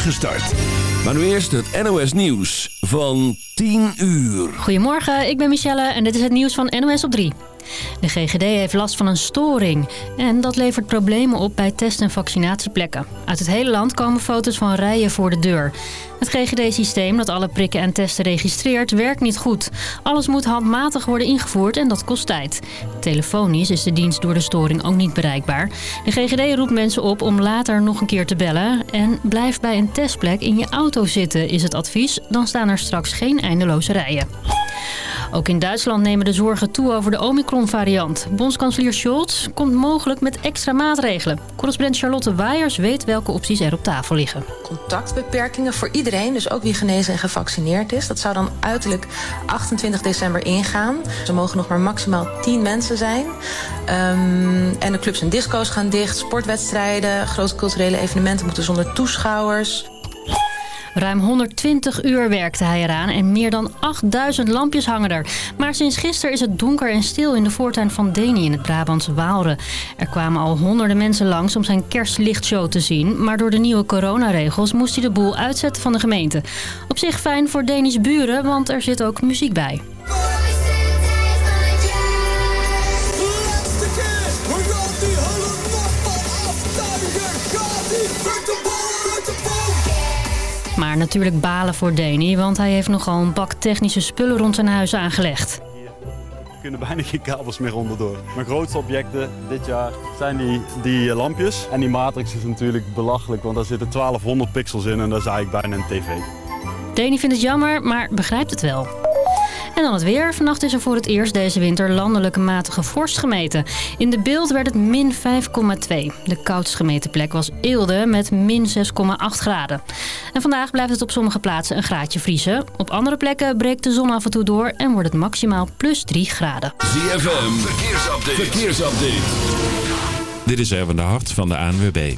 start. Maar nu eerst het NOS Nieuws van 10 uur. Goedemorgen, ik ben Michelle en dit is het nieuws van NOS op 3. De GGD heeft last van een storing en dat levert problemen op bij test- en vaccinatieplekken. Uit het hele land komen foto's van rijen voor de deur. Het GGD-systeem dat alle prikken en testen registreert werkt niet goed. Alles moet handmatig worden ingevoerd en dat kost tijd. Telefonisch is de dienst door de storing ook niet bereikbaar. De GGD roept mensen op om later nog een keer te bellen. En blijf bij een testplek in je auto zitten is het advies. Dan staan er straks geen eindeloze rijen. Ook in Duitsland nemen de zorgen toe over de Omicron-variant. Bondskanselier Scholz komt mogelijk met extra maatregelen. Correspondent Charlotte Waiers weet welke opties er op tafel liggen. Contactbeperkingen voor iedereen, dus ook wie genezen en gevaccineerd is. Dat zou dan uiterlijk 28 december ingaan. Er mogen nog maar maximaal 10 mensen zijn. Um, en de clubs en disco's gaan dicht, sportwedstrijden, grote culturele evenementen moeten zonder toeschouwers. Ruim 120 uur werkte hij eraan en meer dan 8000 lampjes hangen er. Maar sinds gisteren is het donker en stil in de voortuin van Deni in het Brabantse Waalre. Er kwamen al honderden mensen langs om zijn kerstlichtshow te zien. Maar door de nieuwe coronaregels moest hij de boel uitzetten van de gemeente. Op zich fijn voor Deni's buren, want er zit ook muziek bij. Maar natuurlijk balen voor Deni, want hij heeft nogal een bak technische spullen rond zijn huis aangelegd. Er kunnen bijna geen kabels meer onderdoor. Mijn grootste objecten dit jaar zijn die, die lampjes. En die matrix is natuurlijk belachelijk, want daar zitten 1200 pixels in en dat is eigenlijk bijna een tv. Deni vindt het jammer, maar begrijpt het wel. En dan het weer. Vannacht is er voor het eerst deze winter landelijke matige vorst gemeten. In de beeld werd het min 5,2. De koudst gemeten plek was Eelde met min 6,8 graden. En vandaag blijft het op sommige plaatsen een graadje vriezen. Op andere plekken breekt de zon af en toe door en wordt het maximaal plus 3 graden. ZFM, verkeersupdate. verkeersupdate. Dit is Erwin de Hart van de ANWB.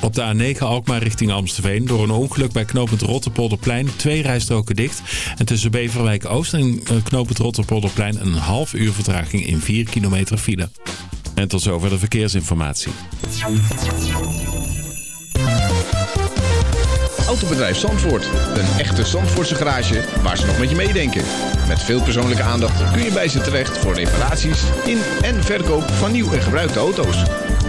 Op de A9 Alkmaar richting Amstelveen. Door een ongeluk bij knooppunt Rotterpolderplein twee rijstroken dicht. En tussen Beverwijk Oost en knooppunt Rotterpolderplein een half uur vertraging in 4 kilometer file. En tot zover de verkeersinformatie. Autobedrijf Zandvoort. Een echte Zandvoortse garage waar ze nog met je meedenken. Met veel persoonlijke aandacht kun je bij ze terecht voor reparaties in en verkoop van nieuw en gebruikte auto's.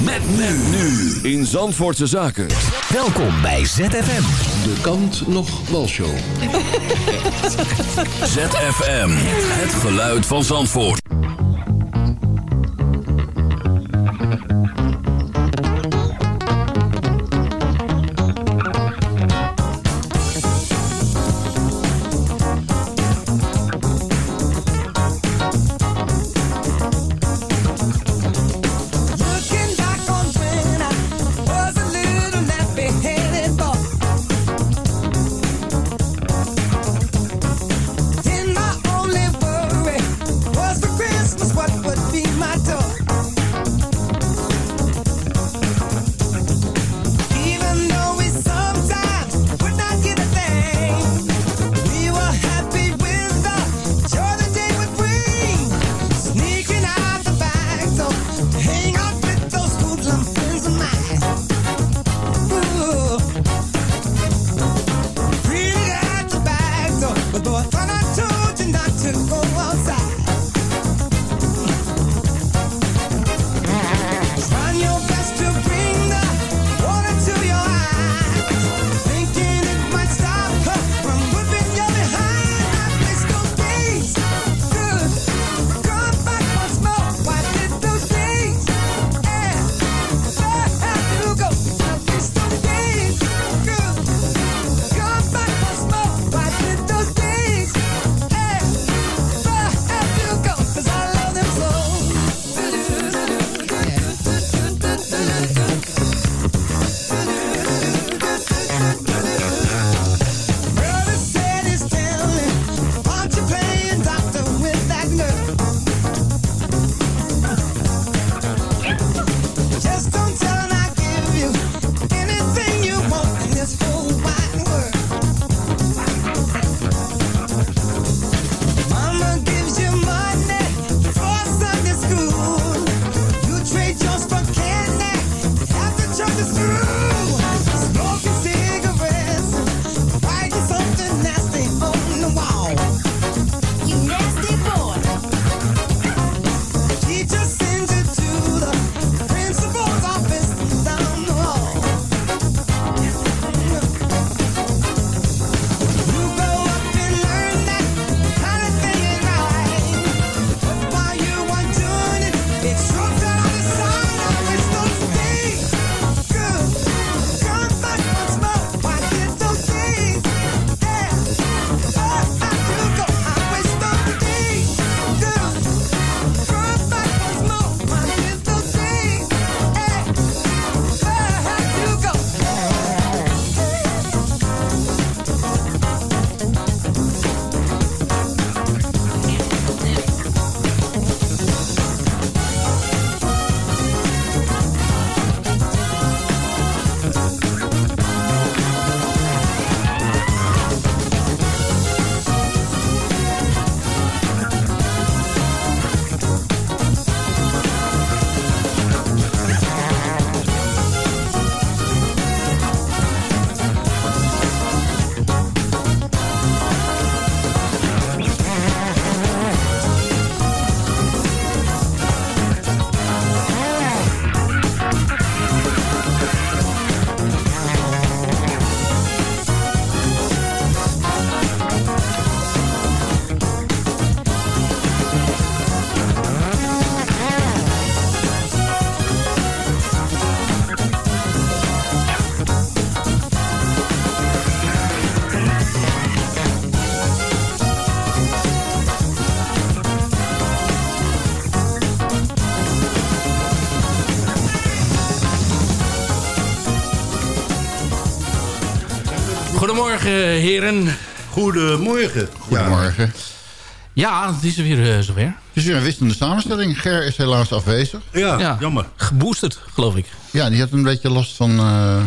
Met men nu in Zandvoortse Zaken. Welkom bij ZFM. De kant nog walshow. ZFM. Het geluid van Zandvoort. Goedemorgen, heren. Goedemorgen. Goedemorgen. Ja, het is weer uh, zover. Het is weer een wisselende samenstelling. Ger is helaas afwezig. Ja, ja. jammer. Geboosterd, geloof ik. Ja, die had een beetje last van, uh,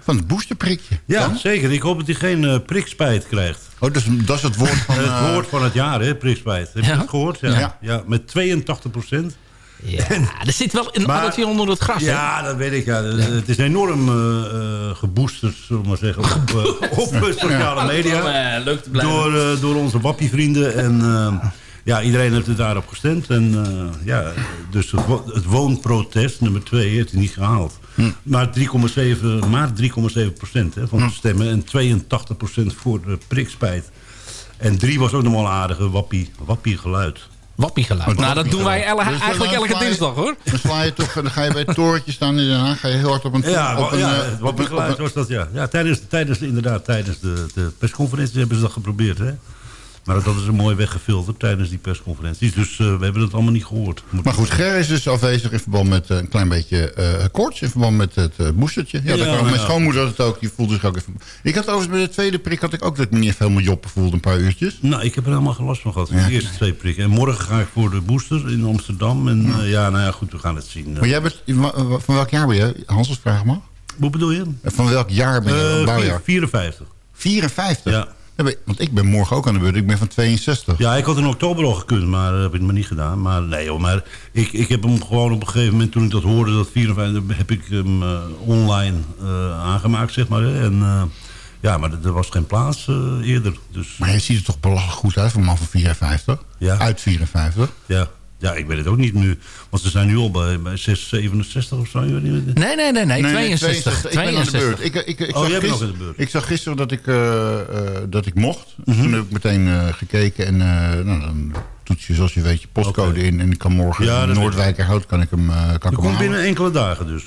van het boosterprikje. Ja, Dan? zeker. Ik hoop dat hij geen uh, prikspijt krijgt. Oh, dus, dat is het woord van... het woord van het jaar, hè, prikspijt. Heb je het gehoord? Ja. ja. ja. met 82 procent. Ja, er zit wel een addertje onder het gras. Ja, dat weet ik. Ja. Het is enorm uh, geboosterd, zullen we maar zeggen, op, uh, op sociale media. leuk te blijven. Door, uh, door onze wappievrienden. En ja, iedereen heeft het daarop gestemd. En ja, dus het, het woonprotest, nummer twee, heeft hij niet gehaald. Hm. Maar 3,7 maar 3,7 procent hè, van de hm. stemmen. En 82 procent voor de prikspijt. En drie was ook nog wel een aardige wappie, wappie geluid. Wappiegeluid. Nou, dat doen wij dus eigenlijk elke dinsdag, hoor. Dan, sla je toch, dan ga je bij het torentje staan in Den Haag. Ga je heel hard op een... Ja, op een, ja het wappiegeluid was dat, ja. ja tijdens, tijdens, inderdaad, tijdens de, de persconferentie hebben ze dat geprobeerd, hè. Maar dat is een mooi weggefilterd tijdens die persconferenties. Dus uh, we hebben het allemaal niet gehoord. Moet maar goed, Ger is dus afwezig in verband met uh, een klein beetje uh, koorts. In verband met het uh, boostertje. Ja, ja, mijn schoonmoeder had het ook. Die voelde zich ook even... Ik had overigens bij de tweede prik had ik ook dat ik me niet even helemaal joppen voelde. Een paar uurtjes. Nou, ik heb er helemaal geen last van gehad. De eerste twee prikken. En morgen ga ik voor de booster in Amsterdam. En ja, ja nou ja, goed, we gaan het zien. Maar jij bent... Van welk jaar ben je? Hans, vraag mag? Hoe bedoel je? Van welk jaar ben je? bouwjaar? 54. 54? Ja. Want ik ben morgen ook aan de beurt. Ik ben van 62. Ja, ik had in oktober al gekund, maar dat heb ik maar niet gedaan. Maar nee hoor, maar ik, ik heb hem gewoon op een gegeven moment... toen ik dat hoorde, dat 54, heb ik hem uh, online uh, aangemaakt, zeg maar. Hè. En uh, ja, maar er was geen plaats eerder. Dus... Maar je ziet er toch belachelijk goed uit voor een man van 54? Ja. Uit 54? Ja. Ja, ik weet het ook niet nu. Want ze zijn nu al bij, bij 6, 67 of zo. Nee, nee, nee, nee, nee 62. 62. Ik ben aan de beurt. Ik, ik, ik, oh, zag gister, de beurt. ik zag gisteren dat ik, uh, uh, dat ik mocht. Mm -hmm. Toen heb ik meteen uh, gekeken. En nou, dan toets je zoals je weet je postcode okay. in. En ik kan morgen ja, in Noordwijkerhout kan ik hem, kan je ik komt binnen enkele dagen dus?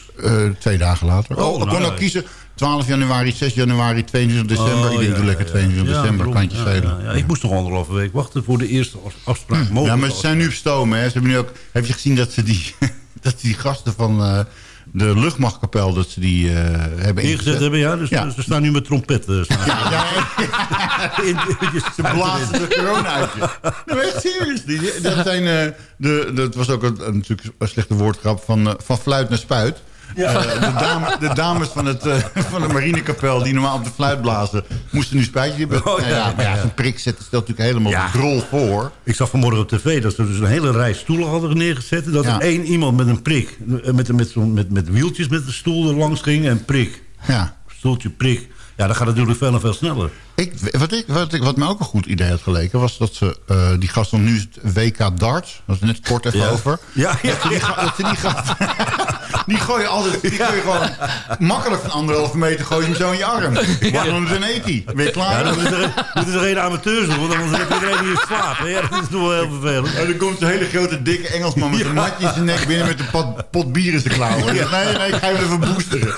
twee dagen later. Oh, oh ik kon ook kiezen 12 januari, 6 januari, 22 december. Oh, ik denk, ja, lekker 22 ja, december, kan je ja, ja, Ik moest nog anderhalve week wachten voor de eerste afspraak. Hm. Ja, maar ze zijn nu op stoom. Hè. Ze hebben nu ook, heb je gezien dat ze die, dat die gasten van uh, de luchtmachtkapel... dat ze die uh, hebben ingezet? hebben, ja. Dus ja. ze staan nu met trompetten. Staan ja, ja, ze blazen de corona uit je. Nou, echt serieus. Dat, zijn, uh, de, dat was ook een, natuurlijk een slechte woordgrap van, van fluit naar spuit. Ja. Uh, de, dame, de, dames van, het, uh, van de marinekapel die normaal op de fluit blazen... moesten nu spijtjes hebben. Oh, ja, ja, maar ja, zo'n prik zetten stelt natuurlijk helemaal ja. de drol voor. Ik zag vanmorgen op tv dat ze dus een hele rij stoelen hadden neergezet... dat er één iemand met een prik, met, met, met, met wieltjes met de stoel er langs ging en prik. Ja. Stoeltje, prik. Ja, dat gaat natuurlijk veel en veel sneller. Ik, wat, ik, wat, ik, wat mij ook een goed idee had geleken... was dat ze uh, die gasten nu het WK darts... dat is net kort even ja. over... Ja, ja, dat, ze die, dat ze die gasten... die gooi je altijd... Die gooi je gewoon makkelijk van anderhalve meter... gooi je hem zo in je arm. 180. Ben je klaar? Ja, dan moeten er, moeten er geen amateurs doen... want anders heb iedereen hier slapen. Ja, dat is toch wel heel vervelend. En dan komt een hele grote, dikke Engelsman... met een matje in zijn nek binnen... met een pot, pot bier in zijn klauwen. Nee, nee, ik ga hem even boosteren.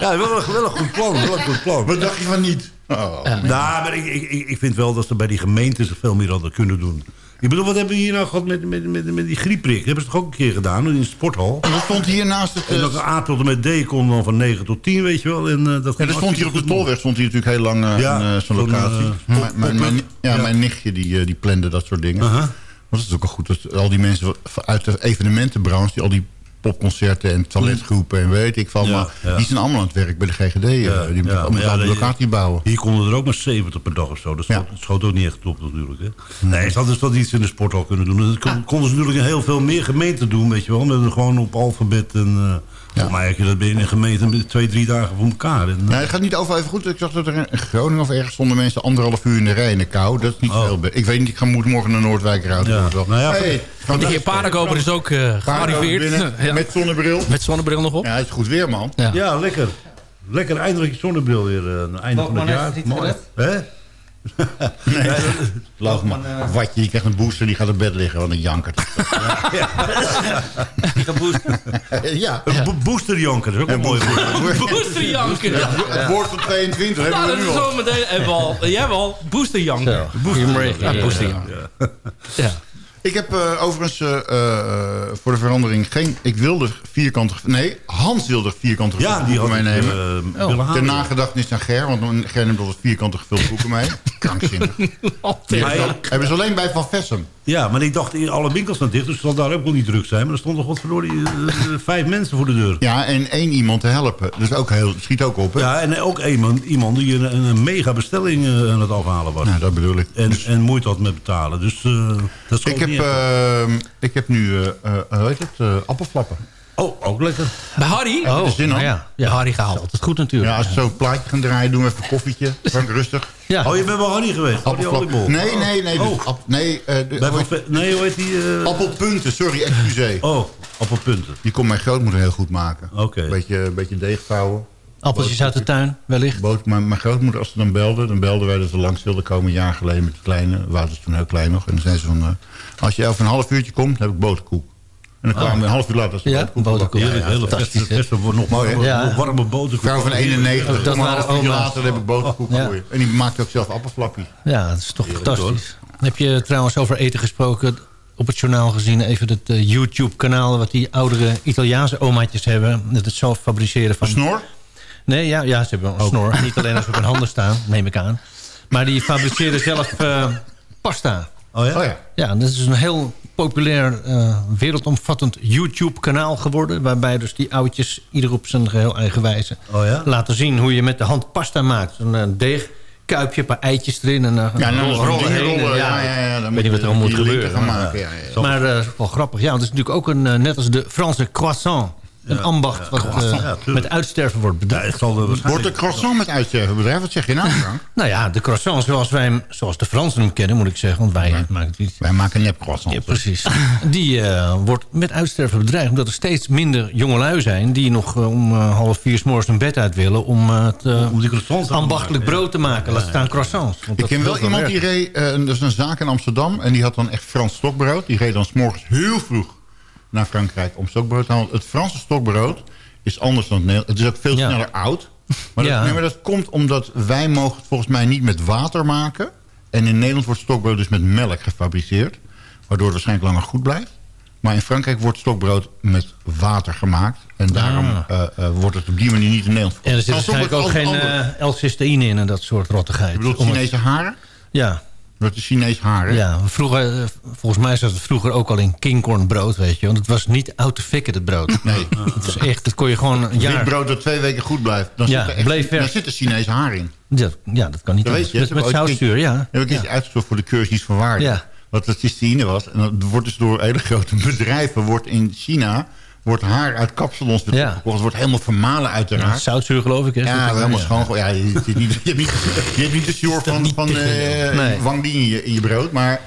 Ja, wel een, wel een goed plan. Wel een goed plan. Wat dacht je van niet? Oh, ja, nou, maar ik, ik, ik vind wel dat ze bij die gemeenten veel meer hadden kunnen doen. Ik bedoel, wat hebben we hier nou gehad met, met, met, met die griepprik? Dat hebben ze toch ook een keer gedaan in de sporthal? En dat stond hier naast het... En dat A tot en met D kon dan van 9 tot 10, weet je wel. En, uh, dat ja, dat stond hier op de tolweg, stond hier natuurlijk heel lang uh, ja, zo'n locatie. Uh, mijn, mijn, mijn, ja, ja, mijn nichtje die, die plande dat soort dingen. -huh. Maar dat is ook wel goed dat al die mensen uit de evenementenbranche... die al die popconcerten en talentgroepen en weet ik van. Ja, maar ja. die zijn allemaal aan het werk bij de GGD. Ja, die moeten allemaal de locatie bouwen. Hier konden er ook maar 70 per dag of zo. Dat schoot, schoot ook niet echt op natuurlijk. Hè. Nee, ze hadden dat iets in de sporthal kunnen doen. Dat konden ze natuurlijk heel veel meer gemeenten doen, weet je wel. Met gewoon op alfabet en... Uh, ja. Maar heb je dat binnen een gemeente met twee, drie dagen voor elkaar. En, nee, het gaat niet over even goed. Ik zag dat er in Groningen of ergens stonden mensen anderhalf uur in de rij in de kou. Dat is niet oh. veel. Ik weet niet, ik ga moet morgen naar Noordwijk eruit. Ja. Nou ja, hey, de heer Paardenkoper is ook uh, gearriveerd. ja. Met zonnebril. Met zonnebril nog op. Ja, het is goed weer, man. Ja, ja lekker. Lekker eindelijk je zonnebril weer. Uh, einde van het jaar. Mooi. Hè? nee, Laat maar. Watje, die krijgt een booster, die gaat op bed liggen, want een jankert. ja. Die gaat booster. ja. Bo boosterjanker, dat is ook een mooi woord. Boosterjanker. Ja. Het woord van 22 hebben we nu al. Zo meteen, hebben we al. Jij wel, boosterjanker. Boosterjanker. Ja, boosterjanker. Ja. Ik heb uh, overigens uh, uh, voor de verandering geen... Ik wilde vierkante... Nee, Hans wilde vierkante ja, gevulde boeken meenemen. Uh, oh. Ter nagedachtenis aan Ger. Want Ger neemt altijd vierkante gevulde boeken mee. Krankzinnig. Hebben ze alleen bij Van Vessem. Ja, maar ik dacht, alle winkels zijn dicht. Dus het zal daar ook wel niet druk zijn. Maar er stonden godverdorie vijf mensen voor de deur. Ja, en één iemand te helpen. Dus ook heel, schiet ook op, hè? Ja, en ook iemand, iemand die een, een mega bestelling aan het afhalen was. Ja, dat bedoel ik. En, dus... en moeite had met betalen. Dus dat is ik heb, uh, ik heb nu, uh, hoe heet het, appelflappen. Oh, ook lekker. Bij Harry? Oh, zin nou ja. ja, Harry gehaald. Altijd goed natuurlijk. Ja, als we zo'n plaatje gaan draaien, doen we even een koffietje. Frank, rustig. Ja. Oh, je bent bij Harry geweest? Appelflap. Nee, nee, nee. Dus, oh. nee, uh, de, bij hoe heet, nee, hoe heet die? Uh... Appelpunten, sorry, excuseer. Oh, appelpunten. Die kon mijn grootmoeder heel goed maken. Oké. Okay. Beetje, beetje deeg vouwen. Appeltjes uit de tuin, wellicht? Boot, mijn, mijn grootmoeder, als ze dan belde, dan belden wij dat ze langs wilden komen. Een jaar geleden met de kleine. Wouter is toen heel klein nog. En dan zei ze van, uh, als je over een half uurtje komt, dan heb ik boterkoek. En dan kwamen we een half uur later. Ja, boterkoek. Ja, ja, hele fantastisch. Het wordt nog, mooi, ja. nog warme boterkoek. Vrouw van 91. Dat een half uur later heb ik boterkoek ja. voor je. En die maakt ook zelf appelflapjes. Ja, dat is toch fantastisch. Heb je trouwens over eten gesproken op het journaal gezien... even het uh, YouTube-kanaal wat die oudere Italiaanse omaatjes hebben. Dat het zelf fabriceren van... Een snor? Nee, ja, ja ze hebben een snor. Niet alleen als ze op hun handen staan, neem ik aan. Maar die fabriceren zelf uh, pasta. Oh ja? Oh ja. Ja, dat is een heel populair, uh, wereldomvattend YouTube-kanaal geworden... waarbij dus die oudjes ieder op zijn geheel eigen wijze... Oh ja? laten zien hoe je met de hand pasta maakt. Een uh, deeg, kuipje, een paar eitjes erin en uh, ja, nou, rollen, rollen heen. Rollen, ja, ja, ja, ik weet niet wat er allemaal moet gebeuren. Ja. Maar wel grappig. Ja, want het is natuurlijk ook een, net als de Franse croissant... Een ja, ambacht wat ja, uh, met uitsterven wordt bedreigd. Ja, wordt de croissant met uitsterven bedreigd? Wat zeg je nou, Frank? nou ja, de croissant zoals, wij hem, zoals de Fransen hem kennen, moet ik zeggen. Want wij ja. maken niet. Wij maken nep croissant. Ja, precies. die uh, wordt met uitsterven bedreigd. Omdat er steeds minder jongelui zijn... die nog uh, om half vier s morgens hun bed uit willen... om het om die croissants ambachtelijk brood te maken. Laat staan croissants. Ik ken wel iemand die reed... dus een zaak in Amsterdam... en die had dan echt Frans stokbrood. Die reed dan s morgens heel vroeg naar Frankrijk om stokbrood te halen. Het Franse stokbrood is anders dan het Nederlands. Het is ook veel Ja. sneller oud. Maar, Ja. dat, nee, maar dat komt omdat wij mogen het volgens mij niet met water maken. En in Nederland wordt stokbrood dus met melk gefabriceerd. Waardoor het waarschijnlijk langer goed blijft. Maar in Frankrijk wordt stokbrood met water gemaakt. En daarom eh, eh, wordt het op die manier niet in Nederland En er zit waarschijnlijk ook geen uh, L-cysteïne in en dat soort rottigheid. Je bedoelt Chinese haren? Ja, Dat is Chinees haren. ja vroeger, eh, volgens mij zat het vroeger ook al in kingcornbrood, weet je. Want het was niet out to fikken, het brood. Nee. Het was echt, dat kon je gewoon een jaar... brood dat twee weken goed blijft. Dan Ja, zit er echt, bleef vers. dan zit er Chinese haar in. Ja, ja, dat kan niet Dat weet je. Met, met zoutzuur, ja. Heb ik eens uitgezocht voor de cursus van waarde. Ja. Wat de cysteïne was. En dat wordt dus door hele grote bedrijven... wordt in China wordt haar uit kapsalons Ja. opgekocht. Het wordt helemaal vermalen Ja, uiteraard. zoutzuur geloof ik. Hè, Ja, er- helemaal schoon. Ja, je, hebt niet, je, hebt de sjoer van, van eh Nee. Wang Di in je, in je brood. Maar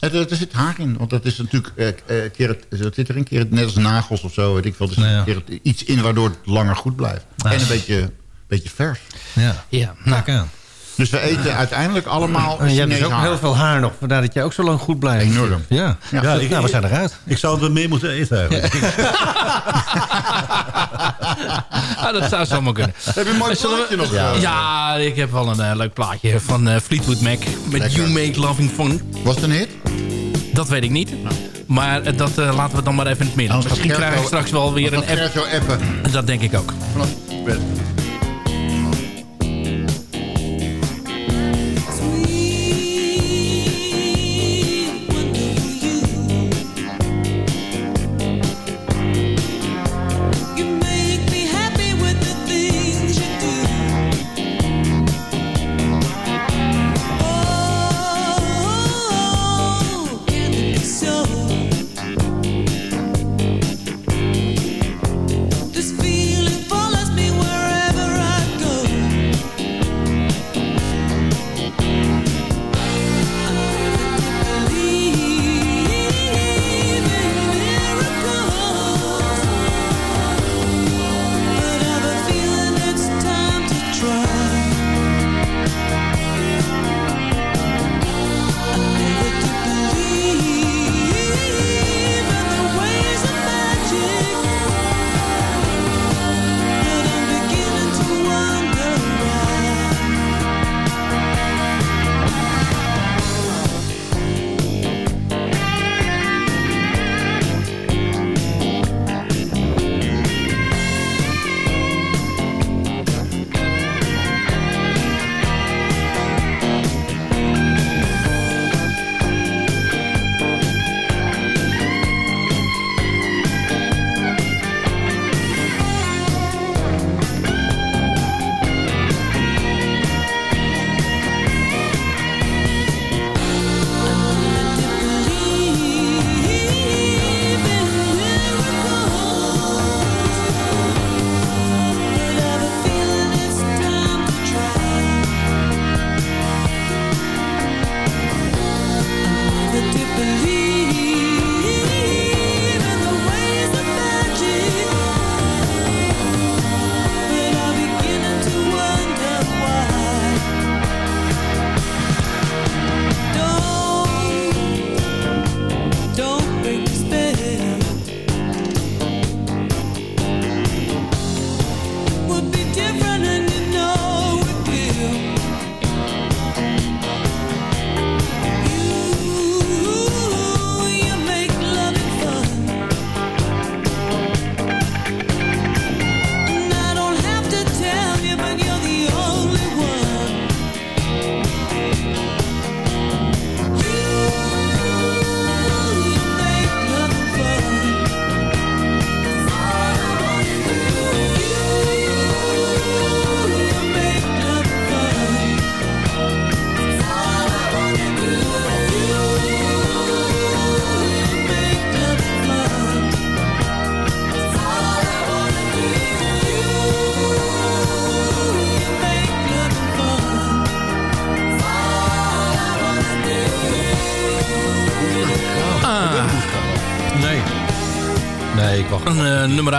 het, er zit haar in. Want dat is natuurlijk... eh, eh, keer het, wat zit er een keer het, net als nagels of zo. Weet ik veel. Er zit Nou ja. een keer het- iets in waardoor het langer goed blijft. Ah. En een beetje, beetje vers. Ja, Ja. Dus we eten uiteindelijk allemaal En jij hebt dus ook haar. heel veel haar nog. Vandaar dat jij ook zo lang goed blijft. Enorm. Ja, Ja, ja, ik- nou, we zijn eruit. Ik zou er mee moeten eten eigenlijk. Ah, dat zou zomaar kunnen. Heb je een mooi we- plaatje nog? Ja, eh? ik heb wel een eh, leuk plaatje van eh, Fleetwood Mac. Met Lekker. You Make Loving Fun. Was het een hit? Dat weet ik niet. Maar eh, dat eh, laten we dan maar even in het midden. Anders Misschien gaat krijg ik Gerzo- straks wel weer een app. appen. Dat denk ik ook. Vanaf bed.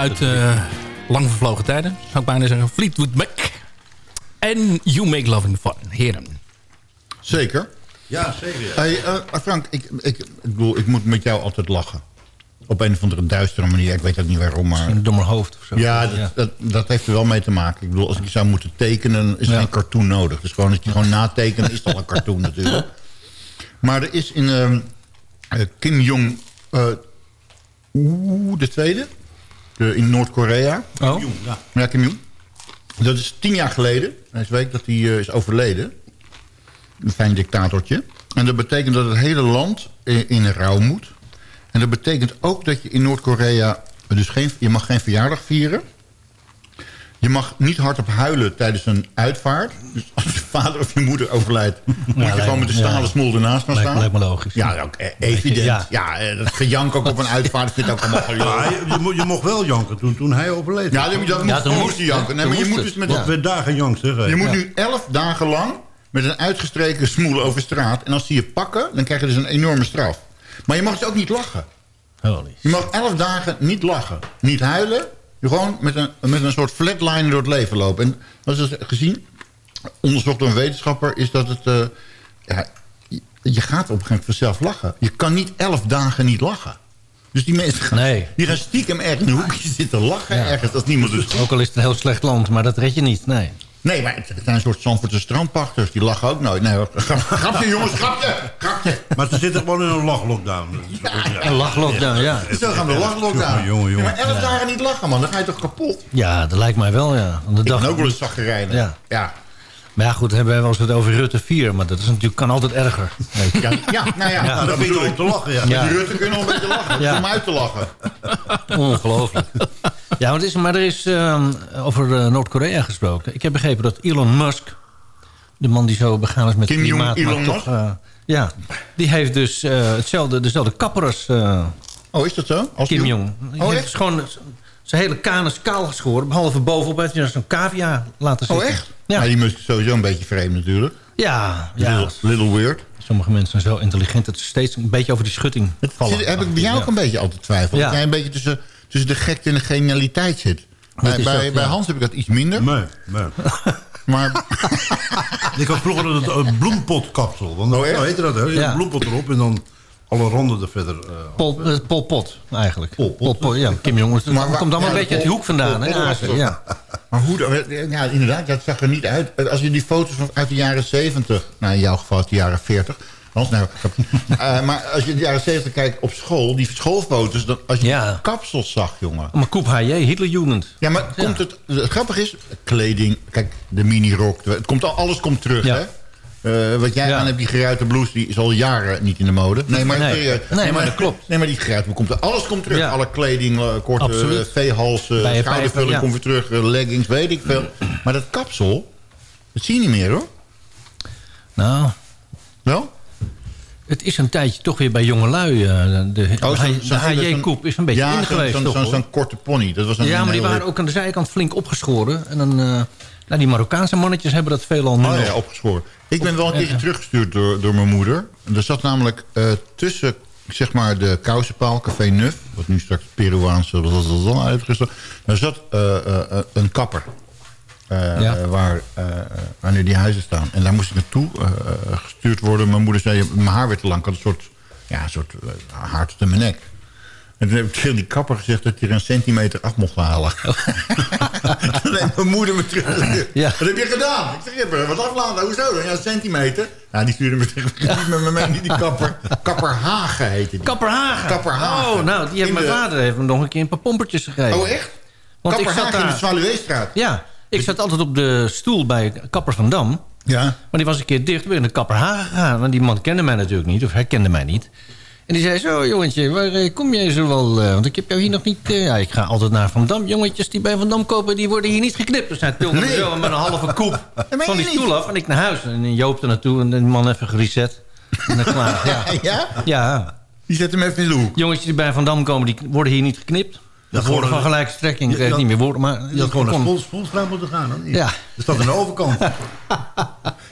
Uit eh, lang vervlogen tijden. Zou ik bijna zeggen. Fleetwood Mac. En You Make Loving Fun. Heren. Zeker. Ja, zeker. ja. Hey, eh, Frank, ik, ik, ik bedoel, ik moet met jou altijd lachen. Op een of andere duistere manier. Ik weet ook niet waarom, maar... Een dommer hoofd of zo. Ja, dat, Dat, dat heeft er wel mee te maken. Ik bedoel, als ik zou moeten tekenen, is er geen cartoon nodig. Dus gewoon, als je gewoon natekent, is al een cartoon natuurlijk. Maar er is in ehm, eh, Kim Jong... eh oeh, de tweede? De, in Noord-Korea. Oh? Ja. Ja, Kim Jong. Dat is tien jaar geleden. Deze week dat hij eh, is overleden. Een fijn dictatortje. En dat betekent dat het hele land in, in rouw moet. En dat betekent ook dat je in Noord-Korea... Dus geen, je mag geen verjaardag vieren. Je mag niet hardop huilen tijdens een uitvaart. Dus als je vader of je moeder overlijdt... moet je gewoon met de stalen ja. smoel ernaast gaan Lijkt- staan. lijkt me logisch. Ja, ook, eh, evident. Ja. Ja, eh, dat gejank ook op een uitvaart vind ik ook allemaal. Ja, je, je, mo- je mocht wel janken toen, toen hij overleed. Ja, dat, dat Ja, moest, toen moest je janken. Nee, maar je moest moet dus met Wat werd daar gejankt. Je moet nu elf dagen lang met een uitgestreken smoel over straat. En als die je pakken, dan krijg je dus een enorme straf. Maar je mag dus ook niet lachen. Holy. Je mag elf dagen niet lachen. Niet huilen. Je gewoon met een, met een soort flatline door het leven lopen. En dat is dus gezien, onderzocht door een wetenschapper... is dat het... eh, ja, je- gaat op een gegeven moment vanzelf lachen. Je kan niet elf dagen niet lachen. Dus die mensen gaan, Nee. die gaan stiekem ergens in een hoekje zitten lachen. Ja. Ergens als niemand het Ook al is het een heel slecht land, maar dat red je niet. Nee. Nee, maar het zijn een soort Zandvoortse strandpachters. Die lachen ook nooit. Nee, hoor. grapje jongens, grapje, grapje. Maar ze zitten gewoon in een lachlockdown. Een lachlockdown, ja. Zo gaan we lachlockdown. Jongen, jongen, maar elf dagen niet lachen, man. Dan ga je toch kapot? Ja, dat lijkt mij wel, ja. Want de Ik dag... ben ook wel eens zaggerijnig. Ja. Ja. Maar ja, goed, hebben we wel eens het over Rutte 4. Maar dat is natuurlijk, kan altijd erger. Ja, ja, nou ja, Ja, nou, dat vind ik bedoel om te lachen, ja. Ja. Die Rutte kunnen nog een beetje lachen. Ja. Om uit te lachen. Ongelooflijk. Ja, maar, is, maar er is ehm, over eh, Noord-Korea gesproken. Ik heb begrepen dat Elon Musk, de man die zo begaan is met Kim klimaat... Jong Elon toch, Musk? eh, ja, die heeft dus eh, hetzelfde, dezelfde kapper als eh, Oh, is dat zo? Als Kim Jong. Oh, echt? dus gewoon zijn hele kanus kaal geschoren. Behalve bovenop heeft hij zo'n cavia laten Oh, zitten. echt? Ja. Ja. die is sowieso een beetje vreemd natuurlijk. Ja, ja. Little, little weird. Sommige mensen zijn zo intelligent dat ze steeds een beetje over die schutting vallen. Zit- heb ik bij jou ook een beetje altijd twijfel. Ja. Dat jij een beetje tussen, tussen de gekte en de genialiteit zit. Bij, bij, ook, bij ja. Hans heb ik dat iets minder. Nee, nee. Maar Ik had vroeger een, een bloempotkapsel. Want Oh, echt? zo heette dat, hè? Je Ja. Een bloempot erop en dan alle randen er verder. eh, Pol, Pol Pot, eigenlijk. Pol Pot. ja, Kim Jong. Het Maar waar- komt allemaal ja, een beetje uit die hoek vandaan. hè, Azië, ja. Maar hoe, dan- ja, inderdaad, dat zag er niet uit. Als je die foto's van uit de jaren 70, nou in jouw geval uit de jaren 40. Hans, nou, eh, maar als je in de jaren 70 kijkt op school, die schoolfoto's, dan, als je Ja. kapsels zag, jongen. Maar Koep H.J., Hitlerjugend. Ja, maar komt het, het grappige is, kleding, kijk, de minirok, het komt al, alles komt terug, Ja. hè? Eh, wat jij Ja. aan hebt, die geruite blouse, die is al jaren niet in de mode. Nee, maar, Nee. Nee, maar dat klopt. Nee, maar die geruite komt er, alles komt terug. Ja. Alle kleding, eh, korte uh, veehalsen, schoudervulling ja. komt weer terug, eh, leggings, weet ik veel. Maar dat kapsel, dat zie je niet meer, hoor. Nou, Wel? het is een tijdje toch weer bij jongelui. eh, De, de, Oh, de H.J.-koep is een beetje ja, in zo'n- geweest, korte pony. Dat was een, ja, maar die waren ook aan de zijkant flink opgeschoren. En dan, eh, nou, die Marokkaanse mannetjes hebben dat veelal nu Oh ja, opgeschoren. Ik ben wel een keertje teruggestuurd door, door mijn moeder. Er zat namelijk eh, tussen zeg maar de kousenpaal, Café Nuf... wat nu straks Peruaanse uitgerust Daar zat eh, eh, een kapper. Ja. waar, waar nu die huizen staan. En daar moest ik naartoe gestuurd worden. Mijn moeder zei, mijn haar werd te lang. Ik had een soort, ja, een soort haar tot in mijn nek. En toen heb ik tegen die kapper gezegd dat hij er een centimeter af mocht halen. Toen heeft mijn moeder me terug. Ja. Wat heb je gedaan? Ik zeg, je hebt er wat aflaten. Hoezo dan? Ja, een centimeter. Ja, die stuurde me terug. Niet met me mee, niet die kapper. Kapper Hagen heette die. Kapper Hagen. Kapper Hagen. Oh, nou, die heeft In mijn de- vader heeft me nog een keer een paar pompertjes gegeven. Oh, echt? Want Kapper ik zat in de. Zwaluweestraat. Ja, ik zat altijd op de stoel bij Kapper van Dam. Ja. Maar die was een keer dicht, weer in de Kapper Hagen gegaan. Want die man kende mij natuurlijk niet, of herkende mij niet. En die zei zo, jongetje, waar eh, kom jij zo wel? eh, want ik heb jou hier nog niet... eh, ja, ik ga altijd naar Van Dam. Jongetjes die bij Van Dam kopen, die worden hier niet geknipt. Dus hij tilde Nee. zo met een halve koep van die stoel af. En ik naar huis. En Joop er naartoe en die man even gereset. En dan klaar. Ja. Ja? ja. Die zet hem even in de hoek. Jongetjes die bij Van Dam komen, die worden hier niet geknipt. Dat gewoon woorden van een- gelijke strekking. Ik Je- weet je niet meer woorden, maar... Je had gewoon naar Sponsvrouw moeten gaan, niet? Ja. Er staat aan de overkant.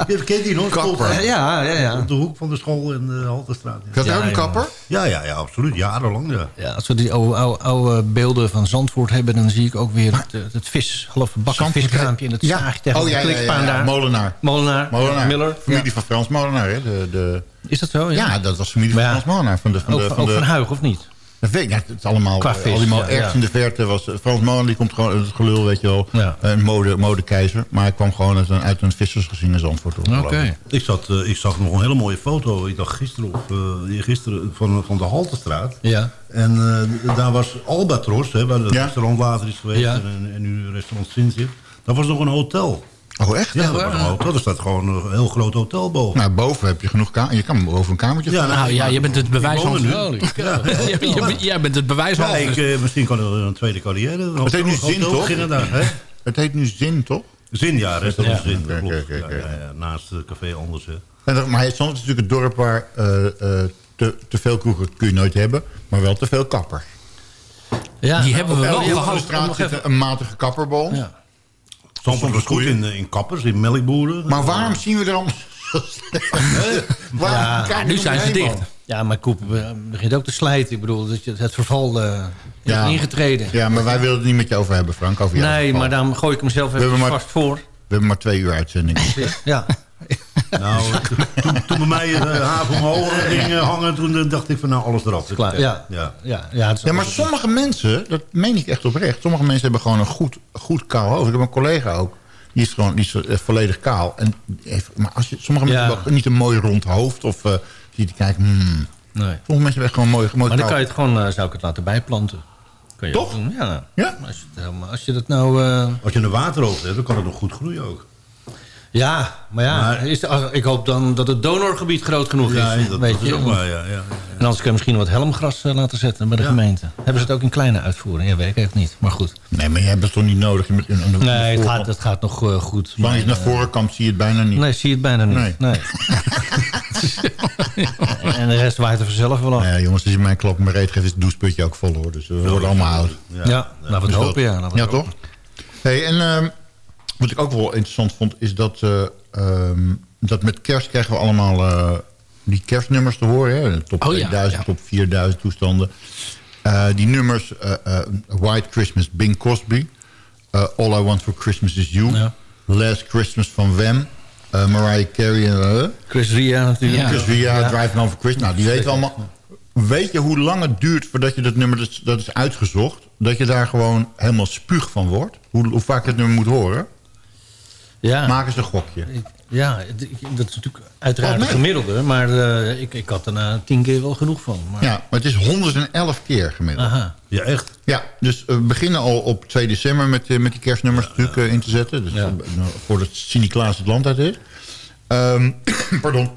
Je kent die nog? Kapper. Ja, ja, ja. Op de hoek van de school en de Halterstraat. Ja, ook een ja. kapper? Ja, ja, ja, absoluut. Jarenlang, ja. Ja, als we die oude, oude, oude beelden van Zandvoort hebben... dan zie ik ook weer het, eh, het vis, half Zandvoort- viskraampje... in het Ja. zaagje tegen Oh, de ja, ja, ja, daar. Molenaar. Molenaar. Molenaar. Miller. Familie Ja. van Frans Molenaar, hè? De, de... Is dat zo? Ja, Ja, dat was familie van Frans Molenaar. Van de, van ook, de, van ook de, van Huig, of niet? Dat weet ik, ja, het is allemaal, Qua eh, vis, allemaal ja, ergens ja. in de verte. Was, eh, Frans Molenaar die komt gewoon uit het gelul, weet je wel. Ja. Een mode, modekeizer. Maar hij kwam gewoon uit een, uit een vissersgezin in Zandvoort. Oké. ik. Ik, zat, eh, ik zag nog een hele mooie foto. Ik dacht gisteren, of, eh, gisteren van, van de Haltestraat. Ja. En eh, daar was Albatros, hè, waar het Ja. restaurant later is geweest. Ja. En, en nu restaurant Sint zit. Daar was nog een hotel. Oh, echt? Ja, dat een hotel. Er staat gewoon een heel groot hotel boven. Nou, boven heb je genoeg kamer. Je kan boven een kamertje Ja. Nou ja, je bent het bewijs van... nu. Ja. Jij- bent het bewijs Ja, van... ik, eh, misschien kan er een tweede carrière. Het heet nu Zin, toch? Het heet nu Zin, toch? Zin, ja, restaurant Ja. Zin. dat. Ja, ja, ja, naast het café anders, dat- Maar Zandvoort is natuurlijk het dorp waar eh, eh, te, te veel kroegen kun je nooit hebben. Maar wel te veel kapper. Ja, Die hebben we Op wel elke gehad. de straat zit een matige kapperbol. Ja. Zandvoort was goed in, eh, in kappers, in melkboeren. Maar waarom zien we er allemaal zo slecht uit? Waarom Ja, nu zijn ze dicht. Ja, maar Koep begint ook te slijten. Ik bedoel, dat je het verval eh, is Ja. ingetreden. Ja, maar wij willen het niet met je over hebben, Frank. Over nee, maar dan gooi ik hem zelf even hebben maar- vast voor. We hebben maar twee uur uitzending. Ja. Nou, toen, toen bij mij de haven omhoog ging eh, hangen, toen eh, dacht ik van nou alles eraf. Klaar. Ja. Ja. Ja, ja, het is Ja, maar sommige mensen, dat meen ik echt oprecht... sommige mensen hebben gewoon een goed, goed kaal hoofd. Ik heb een collega ook, die is gewoon die is, eh, volledig kaal. En heeft, maar als je, sommige mensen Ja. hebben ook niet een mooi rond hoofd... of eh die te kijken, hmm. Nee. sommige mensen hebben gewoon een mooi, mooi Maar dan kaal. kan je het gewoon, eh, zou ik het laten bijplanten. Je Toch? doen, Ja. Ja? Maar Als je, het helemaal- als je dat nou... eh, Als je een waterhoofd hebt, dan kan het nog goed groeien ook. Ja, maar ja, Maar- is, als- ik hoop dan dat het donorgebied groot genoeg Ja, is. dat, weet is je? waar, ja. ja. En anders kan je misschien wat helmgras eh, laten zetten bij de gemeente. Hebben ze het ook in kleine uitvoering? Ja, weet ik even niet. Maar goed. Nee, maar je hebt het toch niet nodig? Nee, het gaat, het gaat nog eh, goed. Zolang je Maar, naar voren kampt, zie je het bijna niet. Nee, zie je het bijna niet. Nee. Nee. en de rest waait er vanzelf wel af. Ja, jongens, als je mijn klap me reet geeft, is het doucheputje ook vol hoor. Dus we worden allemaal oud. Ja, laten we het Dus hopen, ja. Ja, toch? Hey, en ehm, wat ik ook wel interessant vond, is dat, eh, ehm, dat met kerst krijgen we allemaal eh, die kerstnummers te horen. Hè? Top Oh ja, 2000, ja. top 4000 toestanden. Eh, die nummers, eh, eh, White Christmas, Bing Crosby. All I Want For Christmas Is You. Ja. Last Christmas van Wham. eh, Mariah Carey en... eh, Chris Ria natuurlijk. Ja. Chris Ria, Ja. Driving On For Christmas. Nou, die weten we allemaal. Weet je hoe lang het duurt voordat je dat nummer, dat is, dat is uitgezocht... dat je daar gewoon helemaal spuug van wordt? Hoe, hoe vaak je het nummer moet horen? Ja. Maak eens een gokje. Ik- Ja, dat is natuurlijk uiteraard het gemiddelde. Maar eh, ik, ik had er na tien keer wel genoeg van. Maar, Ja, maar het is 111 keer gemiddeld. Aha. Ja, echt. Ja, dus we beginnen al op 2 december met, eh, met die kerstnummers natuurlijk eh, in te zetten. Dus Ja. eh, voordat Sint-Niklaas het land uit is. Ehm, pardon.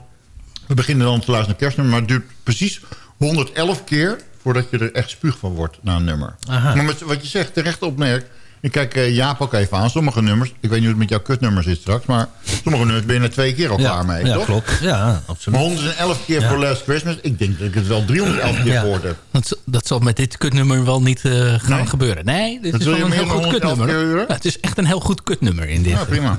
We beginnen dan te luisteren naar kerstnummer, maar het duurt precies 111 keer voordat je er echt spuug van wordt na een nummer. Aha. Maar met, wat je zegt, terecht opmerkt. Ik kijk eh, Jaap ook even aan. Sommige nummers, ik weet niet hoe het met jouw kutnummer zit straks, maar sommige nummers ben je na twee keer al Ja, klaar mee, ja toch? klopt. Ja, absoluut. Maar 111 keer Ja. voor Last Christmas, ik denk dat ik het wel 311 keer Ja. gehoord heb. Dat, dat zal met dit kutnummer wel niet eh, gaan Nee? gebeuren. Nee, dit Dat is wel een heel goed 111 kutnummer. het is echt een heel goed kutnummer in dit. Ja, prima.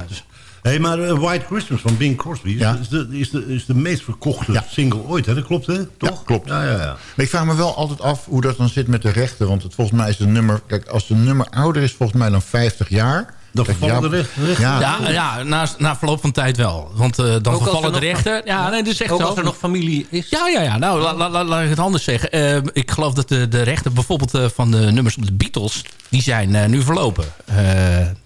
Hé, maar eh, White Christmas van Bing Crosby is, Ja. is, de, is, de, is de meest verkochte Ja. single ooit, hè? Dat klopt, hè? Toch? Ja, klopt. Ja, ja, ja. Maar ik vraag me wel altijd af hoe dat dan zit met de rechten. Want het, volgens mij is een nummer... Kijk, als een nummer ouder is volgens mij dan 50 jaar... Dan vervallen ja, de rechten. Ja, Ja, ja na, na verloop van tijd wel. Want eh, dan er vervallen de rechten. Ja, nee, dat is echt Ook zo. als er nog familie is. Ja, ja, ja. Nou, la- la- la- laat ik het anders zeggen. Eh, ik geloof dat de, de rechten bijvoorbeeld van de nummers op de Beatles... die zijn eh, nu verlopen. Eh,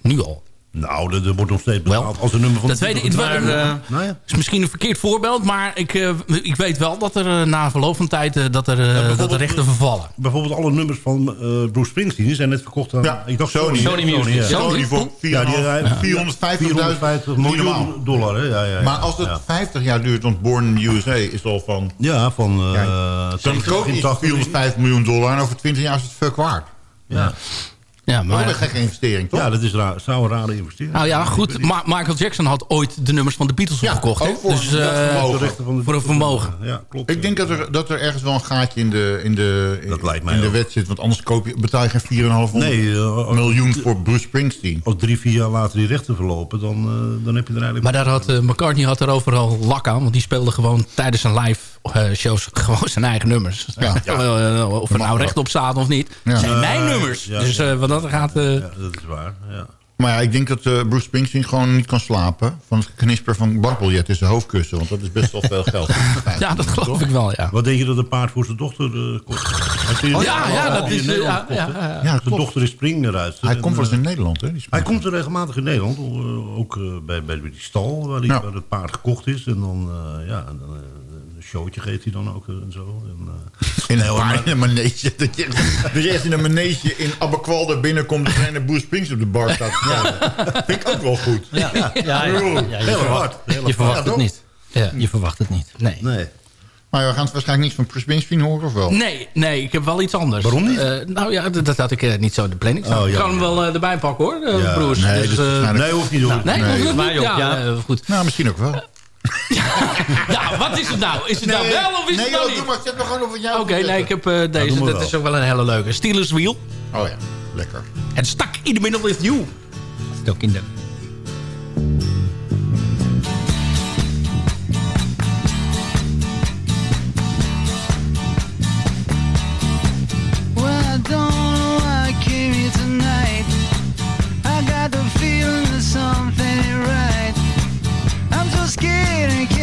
nu al. Nou, er, er wordt nog steeds betaald als een nummer van... Dat weet ik. Het Maar, wa- eh, Nou ja. is misschien een verkeerd voorbeeld... maar ik, eh, ik weet wel dat er eh, na verloop van tijd... eh, dat, er, eh, dat de rechten vervallen. Bijvoorbeeld alle nummers van eh, Bruce Springsteen zijn net verkocht aan... Ja, ik dacht Sony. Sony Music. ja. Sony. Sony voor Ja, die, 4,5 eh, 450.000 450 Niet miljoen dollar, hè? Ja, ja, ja. Maar als het Ja, 50 jaar duurt, want Born in the USA is al van... ja van... eh Ja, dan 70, koop je 80 405 miljoen dollar en over 20 jaar is het fuck waard. Ja. Ja, Maar dat is een gekke investering, toch? Ja, dat is raar, zou een rare investering Nou ja, goed. Ma- Michael Jackson had ooit de nummers van de Beatles Ja, gekocht. hè? ook voor Dus, eh, vermogen. Van de- voor een vermogen. Ja, klopt. Ik denk dat er, dat er ergens wel een gaatje in de, in de, in, Dat lijkt mij in de ook. wet zit. Want anders koop je, betaal je geen 4,5 Nee, eh, miljoen voor Bruce Springsteen. Als drie, vier jaar later die rechten verlopen, dan, eh, dan heb je er eigenlijk... Maar daar had McCartney had er overal lak aan. Want die speelde gewoon tijdens zijn live shows gewoon zijn eigen nummers. Ja. Eh, of er nou Mag recht op staat of niet. Ja. zijn mijn nummers. ja, dus eh, wat dat gaat... eh, Ja, dat is waar, ja. Maar ja, ik denk dat eh, Bruce Springsteen gewoon niet kan slapen... van het knisper van bankbiljet in zijn hoofdkussen. Want dat is best wel veel geld. ja, dat geloof ik wel, ja. Wat denk je dat een paard voor zijn dochter eh, kost? Oh, ja, ja, dat is, ja, kocht, ja, hè? ja. Ja, Zijn dochter is springruiter. Hij En, komt wel eens eh, in Nederland, hè? Hij komt er regelmatig in Nederland. eh, Ook eh, bij, bij die stal waar, die, Ja. waar het paard gekocht is. En dan, eh, ja, en dan, eh, showtje geeft hij dan ook en zo. En, eh, In een hoor, maar- paard in een manege. Dat je, dat je echt in een manege in Aberkwalde binnenkomt... en een Bruce Springsteen op de bar staat. Ja. Vind ik ook wel goed. Ja, ja, ja, ja, je Heel verwacht, hard. Je verwacht Ja, het niet. Ja, je verwacht het niet. Nee. Nee. Maar we gaan het waarschijnlijk niks van Bruce Springsteen horen, of wel? Nee, nee, ik heb wel iets anders. Waarom niet? Eh, nou ja, dat, dat had ik eh, niet zo in de planning staan. Oh, ik ja. kan hem wel eh, erbij pakken hoor, Ja, broers. nee, Dus, eh, Nee, hoeft niet hoor. nee, Nee. hoeft niet? je op, Ja, ja. eh, goed. Nou, misschien ook wel. Ja, wat is het nou? Is het nou wel of is nee, het nou joh, niet? doe maar. Zet me gewoon wat jou Oké, nee, ik heb eh, deze. dat is ook wel een hele leuke. Steelers Wheel. Oh ja, lekker. En Stuck in the Middle with You. Stok in de...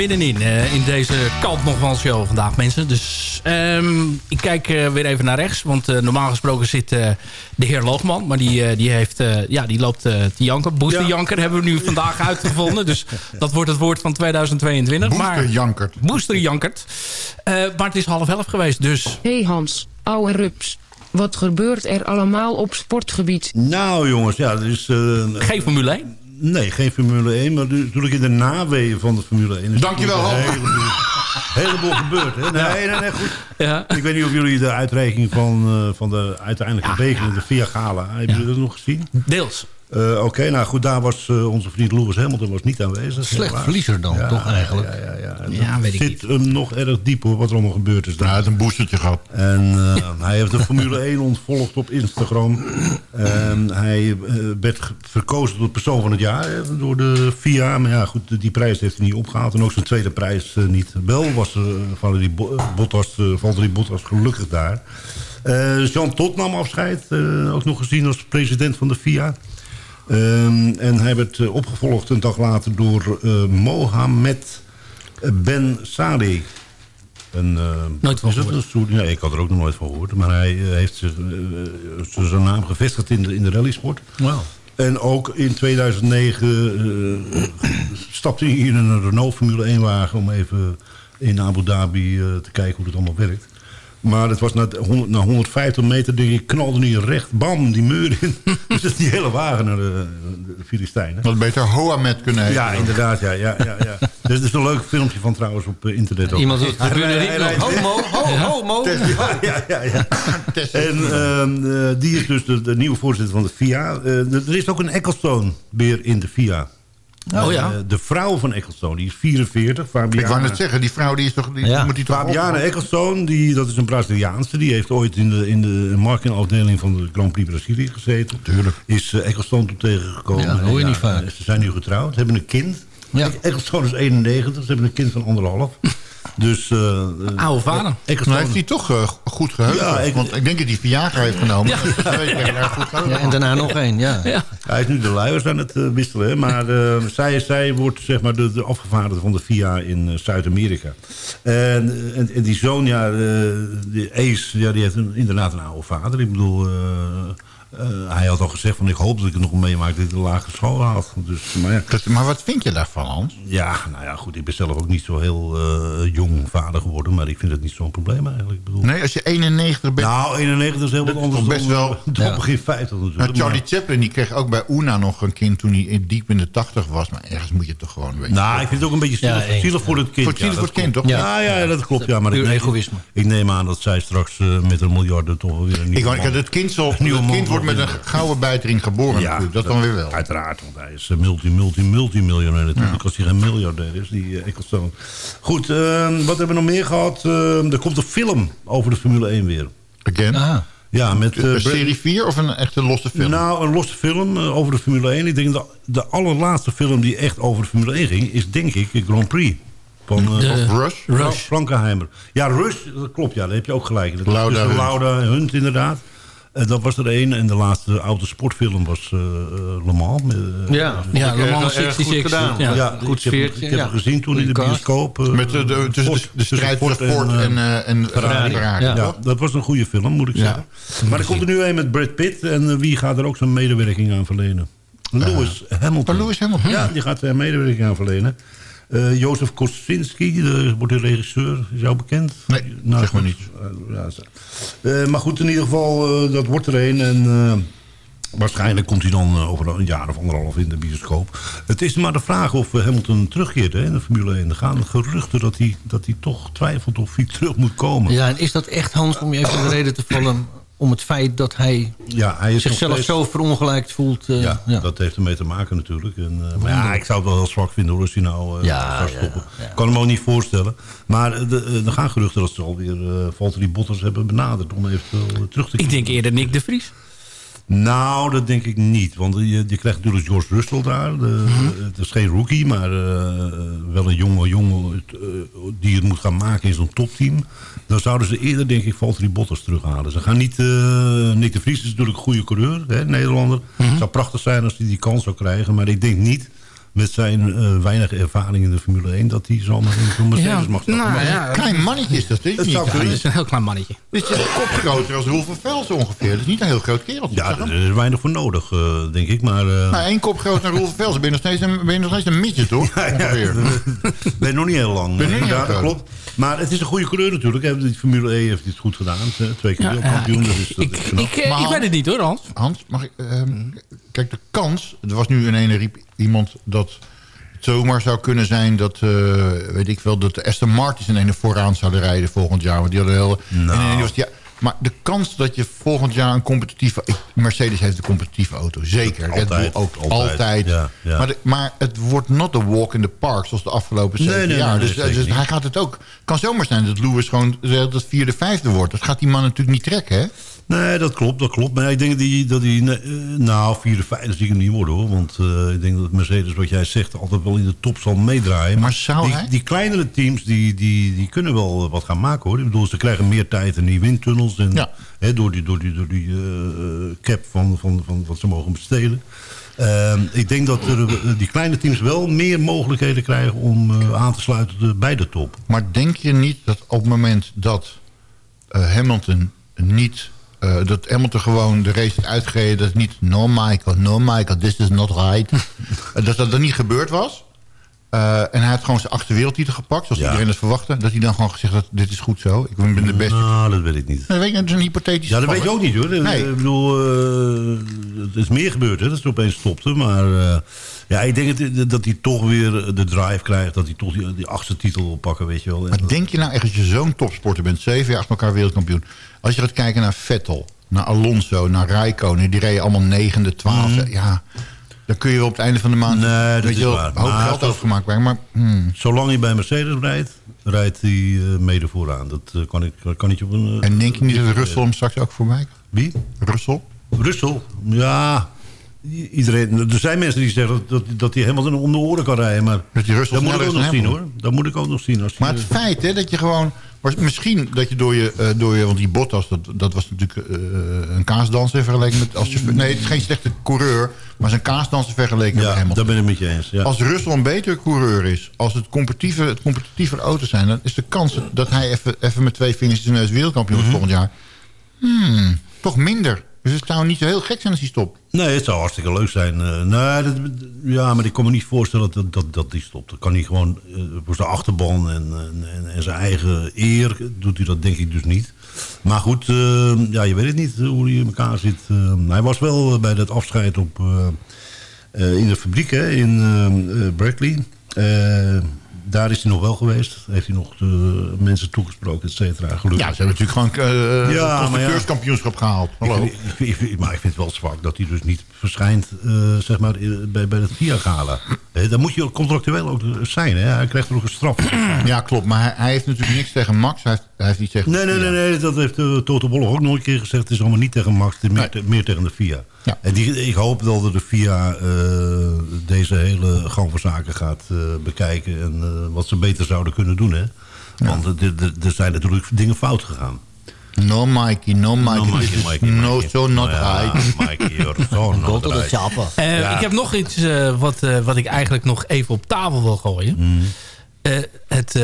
er middenin, eh, in deze kant nog van show vandaag, mensen. Dus Ehm, ik kijk eh, weer even naar rechts. Want eh, normaal gesproken zit eh, de heer Loogman. Maar die, eh, die, heeft, eh, ja, die loopt eh, te janken. Booster janker hebben we nu vandaag uitgevonden. Dus dat wordt het woord van 2022. Booster maar, jankert. Booster jankert. Eh, maar het is half elf geweest. Dus hey Hans, ouwe rups. Wat gebeurt er allemaal op sportgebied? Nou jongens, ja, is... eh, geen Formule 1? Nee, geen Formule 1. Maar natuurlijk in de naweeën van de Formule 1... is Dankjewel, een heleboel, heleboel gebeurd. Hè? Nee, nee, nee, goed. Ja. Ik weet niet of jullie de uitreiking van, eh, van de uiteindelijke beker... de Via Gala, hebben jullie dat nog gezien? Deels. Eh, Oké, nou goed, daar was eh, onze vriend Lewis Hamilton was niet aanwezig. Slecht verliezer dan, Ja, toch eigenlijk? Ja, ja, ja. Ja, weet ik zit hem nog erg diep hoor, wat er allemaal gebeurd is. daar. Hij had een boostertje gehad. En eh, hij heeft de Formule 1 ontvolgd op Instagram. En hij werd verkozen tot persoon van het jaar hè, door de FIA. Maar ja, goed, die prijs heeft hij niet opgehaald. En ook zijn tweede prijs niet. Wel was uh, Valerie Bo- Bottas, Valtteri Bottas gelukkig daar. Eh, Jean Todt nam afscheid, ook nog gezien als president van de FIA. Ehm, en hij werd eh, opgevolgd een dag later door eh, Mohamed Ben Saleh. Een, eh, Nooit van gehoord. een soort- nee, ik had er ook nog nooit van gehoord. Maar hij heeft zich, zijn naam gevestigd in de, in de rallysport. Wauw. En ook in 2009 eh, stapte hij in een Renault Formule 1 wagen... om even in Abu Dhabi te kijken hoe het allemaal werkt. Maar het was na, 100, na 150 meter, denk ik, knalde hij recht, bam, die muur in. dus dat is die hele wagen naar de, de Filistijnen. Had beter Hoamet kunnen heten. Ja, inderdaad, ja. ja, ja, ja. Dus het is een leuk filmpje van trouwens op eh, internet ook. Iemand op de tribune riep rijdt- homo, ho, homo. ja, ja, ja, ja. En ehm, eh, die is dus de, de nieuwe voorzitter van de FIA. Eh, er is ook een Ecclestone weer in de FIA. Oh ja. Eh, de vrouw van Ecclestone, die is 44. Fabiana, Ik wou net zeggen, die vrouw die is toch... Die, Ja. moet die toch Fabiana Ecclestone, die, dat is een Braziliaanse. Die heeft ooit in de, in de marketingafdeling van de Grand Prix Brazilië gezeten. Tuurlijk. Is uh, Ecclestone toen tegengekomen. Ja, dat hoor je niet vaak. Ze zijn nu getrouwd, hebben een kind. Ja. Ecclestone is 91, ze hebben een kind van anderhalf. Dus, eh eh, Oude vader. Ecclestone heeft hij toch eh, goed geheugen. Ja, ik- Want ik denk dat hij Viagra heeft genomen. Ja. Goed geheugen. Ja, en daarna nog één, ja. Ja. Hij is nu de luiers aan het eh, wisselen. Maar eh, zij, zij wordt zeg maar, de, de afgevaardigde van de FIA in Zuid-Amerika. En, en, en die zoon, ja, eh, die Ace, ja, die heeft een, inderdaad een oude vader. Ik bedoel, eh, hij had al gezegd van ik hoop dat ik het nog meemaak dat ik de lagere school haal. Dus, maar ja, Dus- maar wat vind je daarvan, Hans? ja, nou ja, goed. Ik ben zelf ook niet zo heel eh, jong vader geworden. Maar ik vind het niet zo'n probleem eigenlijk. Ik bedoel, Nee, als je 91 bent... nou, 91 is heel wat anders best dan, wel- dan Ja. begin 50 natuurlijk. Nou, Charlie maar- Chaplin die kreeg ook bij Una nog een kind toen hij in- diep in de 80 was. Maar ergens moet je toch gewoon weten. Nou, ik vind het ook een beetje zielig, Ja, eens, zielig voor het kind. Voor het zielig ja, voor het dat kind, klopt. toch? Ja, ja, dat klopt. Ja, maar ik neem, egoïsme. Ik neem aan dat zij straks eh, met een miljarden toch wel weer een Ik nieuwe wou, man- het kind, Nieuwe het kind wordt met een gouden bijtering geboren Ja, natuurlijk. Dat dan weer wel. Uiteraard, want hij is eh, multi, multi, multimiljonair natuurlijk. Als hij geen miljardair is, die uh, Ecclestone. Goed, eh, wat hebben we nog meer gehad? Eh, er komt een film over de Formule 1 weer. Again. Ah. Ja, met... eh, een Brad- serie 4 of een echte losse film? Nou, een losse film eh, over de Formule 1. Ik denk dat de allerlaatste film die echt over de Formule 1 ging... is denk ik Grand Prix. Van, eh, De- of Rush? Rush. Frankenheimer. Ja, Rush, dat klopt. Ja, daar heb je ook gelijk. Dat Lauda Hunt. Lauda en Hunt, inderdaad. Eh, dat was er één. En de laatste oude sportfilm was eh, eh, Le Mans. met, Ja, Ja, Le Mans erg goed 66. gedaan. Ja. ja, goed ik heb, ik heb ja. hem gezien toen in de bioscoop. Met de, de, tussen de, Ford- de strijd tussen Ford Ford en, eh, en Ferrari. Ja. Ja, dat was een goede film, moet ik Ja. zeggen. Maar er komt er nu een met Brad Pitt. En wie gaat er ook zijn medewerking aan verlenen? Lewis Hamilton. Oh, Lewis Hamilton. Ja, die gaat er medewerking aan verlenen. Eh Jozef Kosinski, de, wordt de regisseur, is jou bekend? Nee, zeg maar niet. Eh. Eh, maar goed, in ieder geval, eh, dat wordt er een. En eh, waarschijnlijk komt hij dan over een jaar of anderhalf in de bioscoop. Het is maar de vraag of Hamilton terugkeert hè, in de Formule 1. Er gaan geruchten dat hij, dat hij toch twijfelt of hij terug moet komen. Ja, en is dat echt, Hans, om je even in de reden te vallen... om het feit dat hij, Ja, hij is nog zichzelf steeds- zo verongelijkt voelt? eh, Ja, ja. dat heeft ermee te maken natuurlijk. En, eh, maar ja, ik zou het wel heel zwak vinden hoor, als hij nou eh, Ja, zou ja, stoppen. ja. Ik kan hem ook niet voorstellen. Maar de, er gaan geruchten dat ze alweer uh, Valtteri Bottas hebben benaderd om eventueel terug te Ik denk eerder Nick de Vries. Nou, dat denk ik niet. Want je, je krijgt natuurlijk George Russell daar. De, Het is geen rookie, maar eh, wel een jonge jongen eh, die het moet gaan maken in zo'n topteam. Dan zouden ze eerder, denk ik, Valtteri Bottas terughalen. Ze gaan niet... eh, Nick de Vries is natuurlijk een goede coureur, hè, Nederlander. Het zou prachtig zijn als hij die kans zou krijgen. Maar ik denk niet met zijn eh, weinige ervaring in de Formule 1... dat hij zomaar in zo'n Mercedes Ja, mag stappen. nou ja. Klein mannetje is dat, Het niet. zou kunnen. Dat is een heel klein mannetje. Dit is een kop groter als Roel van Vels ongeveer. Dat is niet een heel groot kereltje. Ja, er is weinig voor nodig, eh, denk ik. Maar eh, Nou, één kop groter dan Roel van Vels. Dan ben je nog steeds een, ben je nog steeds een midget, hoor. Ongeveer. ben nog niet heel lang. Ben je niet ja, heel dat klopt. Maar het is een goede coureur natuurlijk. Die Formule E heeft dit goed gedaan. Eh, Twee keer Ja, wereldkampioen. ja, dat is, dat Ik, ik, eh, ik weet het niet hoor, Hans. Hans, mag ik... ehm, kijk, de kans... Er was nu in ene riep iemand dat het zomaar zou kunnen zijn... dat, eh, weet ik wel, dat de Aston Martins in ene vooraan zouden rijden volgend jaar. Want die hadden heel... Nou. was, ja, maar de kans dat je volgend jaar een competitieve... Mercedes heeft een competitieve auto, zeker. Red Bull ook altijd, altijd. ja, ja. Maar, de- maar het wordt not a walk in the park... zoals de afgelopen zeven nee, jaar. nee, dus dus hij gaat het ook... kan zomaar zijn dat Lewis gewoon zegt dat vierde, vijfde wordt. Dat gaat die man natuurlijk niet trekken, hè? Nee, dat klopt, dat klopt. Maar ik denk dat hij, dat hij eh, nou, vierde, vijfde zie ik hem niet worden hoor. Want eh, ik denk dat Mercedes, wat jij zegt, altijd wel in de top zal meedraaien. Maar zou die, hij? die kleinere teams, die, die, die kunnen wel wat gaan maken hoor. Ik bedoel, ze krijgen meer tijd in die En, Ja. hè, door die, door die, door die eh, cap van, van, van wat ze mogen besteden. Ehm, ik denk dat er, eh, die kleine teams wel meer mogelijkheden krijgen om eh, aan te sluiten bij de top. Maar denk je niet dat op het moment dat eh, Hamilton niet... eh, dat Hamilton gewoon de race heeft uitgereden... dat het niet... No Michael, no Michael, this is not right. Dat dat er niet gebeurd was. Eh, en hij heeft gewoon zijn achtste wereldtitel gepakt... zoals Ja. iedereen het verwachtte. Dat hij dan gewoon gezegd had... dit is goed zo, ik ben de beste. Nou, dat weet ik niet. Nee, weet je, dat is een hypothetisch Ja, dat weet je ook niet hoor. Nee. Ik bedoel, eh, het is meer gebeurd hè, dat ze opeens stopte. Maar eh, ja, ik denk het- dat hij toch weer de drive krijgt. Dat hij toch die, die achtste titel wil pakken, weet je wel. Maar dat- denk je nou echt als je zo'n topsporter bent... zeven jaar achter elkaar wereldkampioen... als je gaat kijken naar Vettel, naar Alonso, naar Rijkonen... die reden allemaal negende, twaalfde. Ja, dan kun je op het einde van de maand... Nee, dat weet je wel, hoop geld overgemaakt. Maar hmm. Zolang hij bij Mercedes rijdt, rijdt hij eh, mede vooraan. Dat eh, kan ik kan niet op een... eh, En denk je niet dat Russell hem straks ook voorbij? Wie? Russell? Russell, ja... Iedereen, er zijn mensen die zeggen dat, dat, dat hij helemaal om de oren kan rijden. Maar Dat dat moet ik ook nog zien hoor. Dat moet ik ook nog zien. Als Maar het feit hè, dat je gewoon... Misschien dat je door je... eh, door je want die Bottas, dat, dat was natuurlijk eh, een kaasdanser vergeleken met... Als je, nee, het is geen slechte coureur, maar zijn kaasdanser vergeleken met ja, Hamilton. daar ben ik met je eens. Ja. Als Russell een betere coureur is, als het competitieve, het competitieve auto's zijn... dan is de kans dat hij even, even met twee vingers in zijn neus wereldkampioen Mhm. volgend jaar... Hmm, toch minder. Dus het zou niet zo heel gek zijn als hij stopt. Nee, het zou hartstikke leuk zijn. Eh, nee, dat, ja, maar ik kan me niet voorstellen dat, dat, dat die stopt. Dan kan hij gewoon eh, voor zijn achterban en, en, en zijn eigen eer... doet hij dat denk ik dus niet. Maar goed, eh, ja, je weet het niet hoe hij in elkaar zit. Hij was wel bij dat afscheid op, in de fabriek hè, in Berkeley. Eh, daar is hij nog wel geweest. Heeft hij nog de mensen toegesproken, et cetera. Gelukkig. Ja, ze hebben natuurlijk gewoon uh, Ja, maar gehaald. Hallo. Ik, ik, ik- ik- maar ik vind het wel zwak dat hij dus niet verschijnt eh, zeg maar, bij, bij het VIA-gala. Dan moet je contractueel ook zijn. Hè? Hij krijgt er ook een straf. Ja, klopt. Maar hij, hij heeft natuurlijk niks tegen Max. Hij heeft, hij heeft iets tegen Nee, nee, nee, nee, dat heeft uh, Toto Wolff ook nog een keer gezegd. Het is allemaal niet tegen Max, het is meer, te- meer tegen de FIA. Ja. En die, ik hoop wel dat de FIA eh, deze hele gang van zaken gaat eh, bekijken... en eh, wat ze beter zouden kunnen doen. Hè? Want er- zijn natuurlijk dingen fout gegaan. No, Mikey, no, Mikey. No, Mikey, no, so not Ja, right. Mikey, you're so not right. Eh, Ja. Ik heb nog iets eh, wat, eh, wat ik eigenlijk nog even op tafel wil gooien. Mm. Eh, het, eh,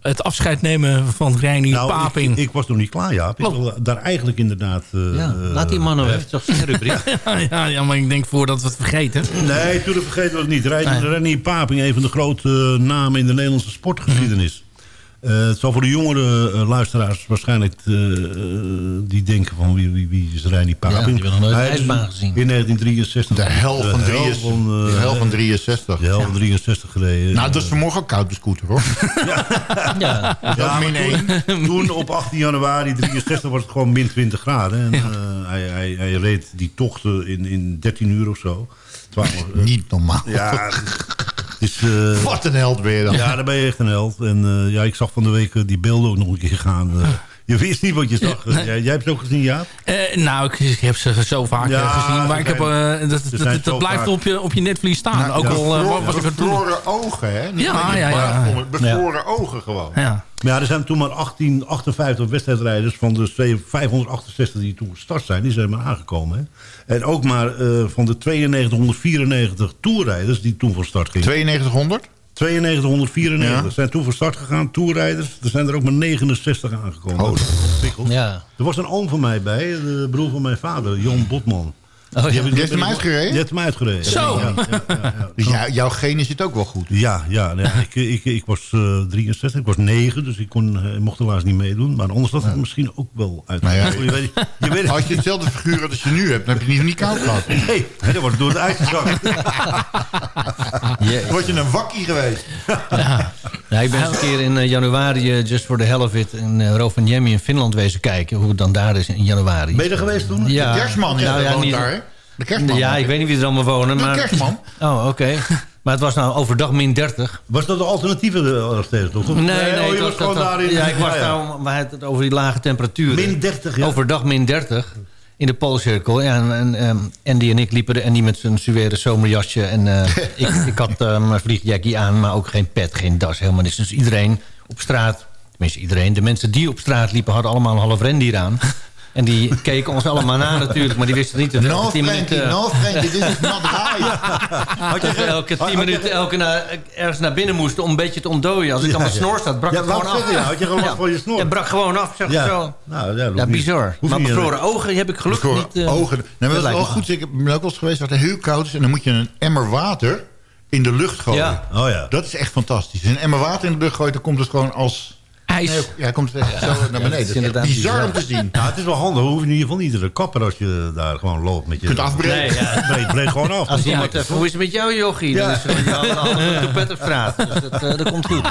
het afscheid nemen van Reinier Nou, Paping. Ik, ik was nog niet klaar, Jaap. Ik Oh. wil daar eigenlijk inderdaad... eh, Ja, laat die man nog eh, even. Toch zijn rubriek. ja, ja, ja, maar ik denk voordat we het vergeten. Nee, toen vergeten we het niet. Renier Paping, een van de grote namen in de Nederlandse sportgeschiedenis. Eh, het zal voor de jongere eh, luisteraars waarschijnlijk eh, die denken van wie, wie, wie is Reinier Paping. Ja, die hebben nog nooit Hij een is ijsbaan gezien. In 1963. De helft van, de 63. helft van, de helft van 63. de helft van 63 gereden. Nou, dat is vanmorgen ook koud, de scooter, hoor. Ja. Dat Ja, min maar één. toen, toen op 18 januari 63 was het gewoon min 20 graden. En, eh, hij, hij, hij reed die tochten in, in 13 uur of zo. 12, eh, Niet normaal. ja, eh, Wat een held weer dan. ja, daar ben je echt een held. En eh, ja, ik zag van de week eh, die beelden ook nog een keer gaan. Je wist niet wat je zag. Jij, jij hebt het ook gezien, ja? Eh, nou, ik, ik heb ze zo vaak Ja, eh, gezien. Maar ze ik heb, eh, dat, ze blijft vaak. op je, op je netvlies staan. ook al eh, was ik er toen. Bevroren ogen, hè? Niet Ja, ja, ja. marathon, Bevroren ogen gewoon. Ja. Maar ja, er zijn toen maar 18, 58 wedstrijdrijders van de twee- 568 die toen gestart zijn. Die zijn maar aangekomen. Hè. En ook maar eh, van de 9294 toerrijders die toen van start gingen. 9200? 9294 Ja. zijn toen van start gegaan, toerrijders. Er zijn er ook maar 69 aangekomen. Oh, Ja. Er was een oom van mij bij, de broer van mijn vader, Jon Botman. Oh, ja. heb ik- Die heeft hem uitgereden? Die heeft hem uitgereden. Zo. Ja, ja, ja, ja. Dus jou- jouw genen zit ook wel goed. Ja, ja, nee, ik, ik, ik was eh 63, ik was 9, dus ik kon, eh, mocht helaas niet meedoen. Maar anders had het misschien ook wel uit. Nou ja. je weet, je weet, Als je hetzelfde figuur had als je nu hebt, dan heb je het niet, niet koud gehad. Nee, nee, dat was door het uitgezakt. Word je een wakkie geweest. Ja, ik ben een keer in eh, januari, just for the hell of it, in uh, Rovaniemi in Finland wezen kijken. Hoe het dan daar is in januari. Ben je er geweest toen? Ja. De kerstman ja, Nou ja, woont niet- daar, hè? De kerstman. Ja, ik weet niet wie er allemaal wonen. De maar... kerstman. Oh, oké. Maar het was nou overdag min 30. Was dat de alternatieve eh, nog steeds? Toch? Nee, nee, oh, je was was gewoon dat- daarin. Ja, ik was nou, maar het over die lage temperaturen. Min 30, ja. Overdag min 30 in de Poolcirkel. Ja, en, en ehm, Andy en ik liepen er. Andy met zijn suwere zomerjasje. En eh, ik, ik had eh, mijn vliegjackie aan, maar ook geen pet, geen das, helemaal niks. Dus iedereen op straat, tenminste iedereen... de mensen die op straat liepen hadden allemaal een half rendier aan. En die keken ons allemaal na natuurlijk, maar die wisten niet... dat No, tien Frankie, minuten- no, Frankie, dit is not right. had je elke tien minuten elke naar, ergens naar binnen moesten om een beetje te ontdooien. Als ik Ja, aan mijn ja. snor zat, brak Ja, het gewoon af. ja, had je gewoon last van je snor? Ja, brak gewoon af, zeg Ja. zo. Nou, ja, dat Ja, bizar. Maar niet, bevroren eh, ogen heb ik gelukkig Voor niet... eh, ogen. Nee, maar dat is wel goed. Ik ben ook wel eens geweest dat het heel koud is. En dan moet je een emmer water in de lucht gooien. Ja. Oh ja. Dat is echt fantastisch. Als je een emmer water in de lucht gooit, dan komt het gewoon als... IJs. Nee, ja, komt zo naar beneden. inderdaad bizar om te zien. Nou, het is wel handig. Hoef je in ieder geval niet te de kapper als je daar gewoon loopt. Met je, Je kunt afbreken. Nee, ja. Breed, gewoon af. Als iemand even, hoe is het met jou, jochie? Dan Ja. is een halve toepet op straat. Dus dat, eh, dat komt goed.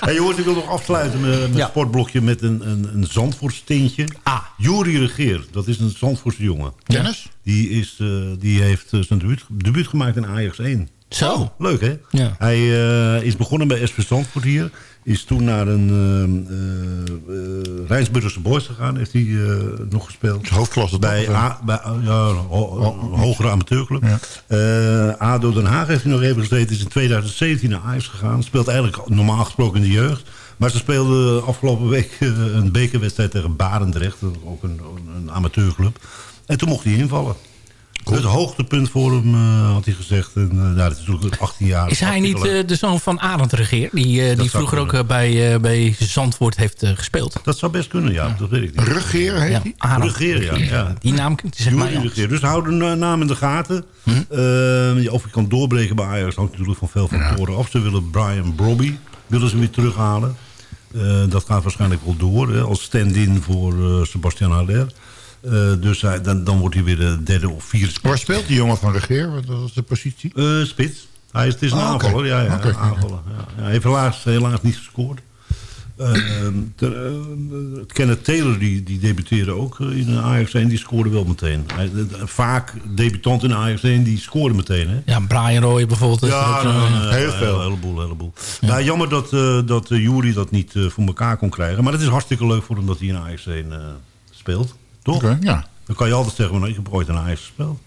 Hey, jongens, ik wil nog afsluiten met met een Ja. sportblokje met een, een, een Zandvoortstintje. Ah. Jury Regeer, dat is een Zandvoortse jongen. Dennis? Die, is, eh, die heeft eh, zijn debuut, debuut gemaakt in Ajax 1. Zo. Leuk, hè? Ja. Hij eh, is begonnen bij SV Zandvoort hier. Is toen naar een uh, uh, Rijnsburgse Boys gegaan. Heeft hij eh, nog gespeeld. Hoofdklasse Bij, A, bij ja, ho- ho- hogere amateurclub. Ja. Eh, ADO Den Haag heeft hij nog even gezeten. Is in 2017 naar Ajax gegaan. Speelt eigenlijk normaal gesproken in de jeugd. Maar ze speelden afgelopen week eh, een bekerwedstrijd tegen Barendrecht. Ook een, een amateurclub. En toen mocht hij invallen. Het hoogtepunt voor hem, eh, had hij gezegd. En, eh, nou, dat is natuurlijk 18 jaar. Is hij niet eh, de zoon van Arend Regeer? Die, eh, die vroeger ook bij, eh, bij Zandvoort heeft gespeeld. Dat zou best kunnen, ja. Dat weet ik niet. Ruggeer heet Ja? Arend Regeer, ja, ja. Die naam zeg maar. Regeer. Dus hou de na- naam in de gaten. Eh, of je kan doorbreken bij Ajax hangt natuurlijk van veel factoren af. Ze willen Brian Brobby willen ze weer terughalen. Eh, dat gaat waarschijnlijk wel door. Hè, als stand-in voor eh, Sebastian Haller. Eh, dus hij, dan, dan wordt hij weer de derde of vierde spits. Waar speelt die jongen van Regeer? Wat is de positie? Eh, spits. Hij is, het is een Ah, aanvaller. Ja, ja, aanvaller. Ja. Ja, hij heeft helaas, helaas niet gescoord. Ter- eh, Kenneth Taylor die, die debuteerde ook eh, in Ajax 1. Die scoorde wel meteen. Hij, vaak debutant in Ajax 1 die scoorde meteen. Hè? Ja, Brian Roy bijvoorbeeld. Ja, ook zo'n- nou, eh, heel veel. Een heleboel, heleboel. Nou, jammer dat, eh dat Jury dat niet voor elkaar kon krijgen. Maar het is hartstikke leuk voor hem dat hij in Ajax 1 eh, speelt. Toch? Oké, ja. Dan kan je altijd zeggen, nou, ik heb ooit in Ajax gespeeld.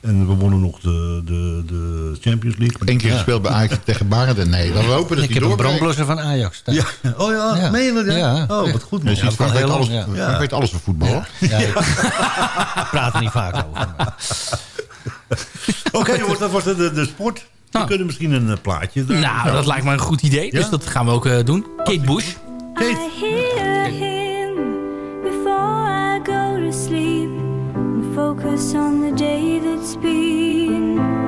En we wonnen nog de, de, de Champions League. Eén keer gespeeld bij Ajax tegen Barend. Nee, dan hopen dat Ik heb een brandblusser van Ajax. Ja. Oh ja, Ja. meen je dat? Ja? Oh, wat goed. Je man. ziet, Ja, Frank, heel weet alles, ja. Frank weet alles van voetbal. hoor. Ja, ik praat er niet vaak over. Oké dat was de, de, de sport. We Nou. kunnen misschien een eh, plaatje. Nou, dat lijkt me een goed idee. Dus dat gaan we ook eh, doen. Kate Bush. Kate. Go to sleep and focus on the day that's been.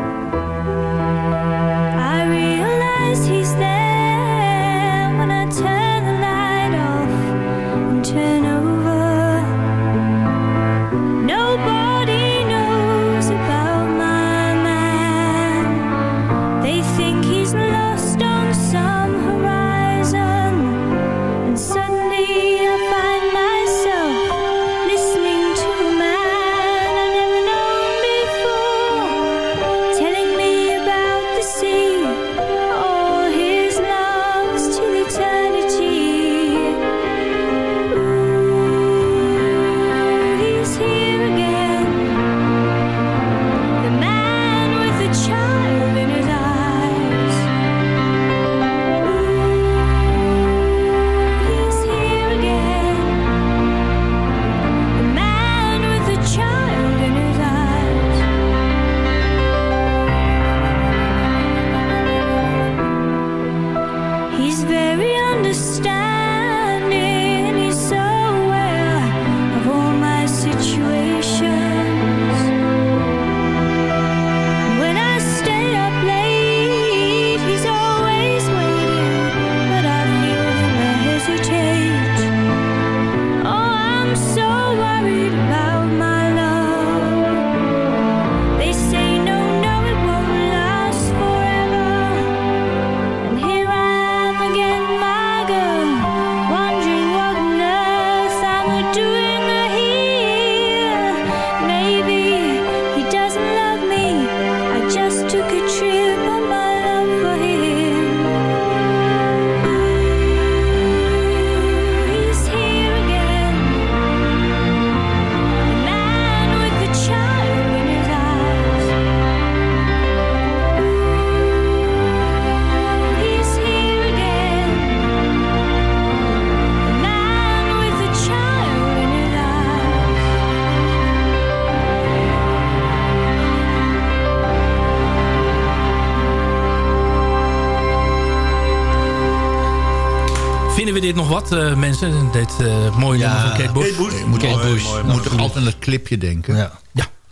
Mensen? Dit eh, mooie nummer van Kate Bush. Je moet, Kate altijd- Bush. moet toch altijd aan het clipje denken. Ja.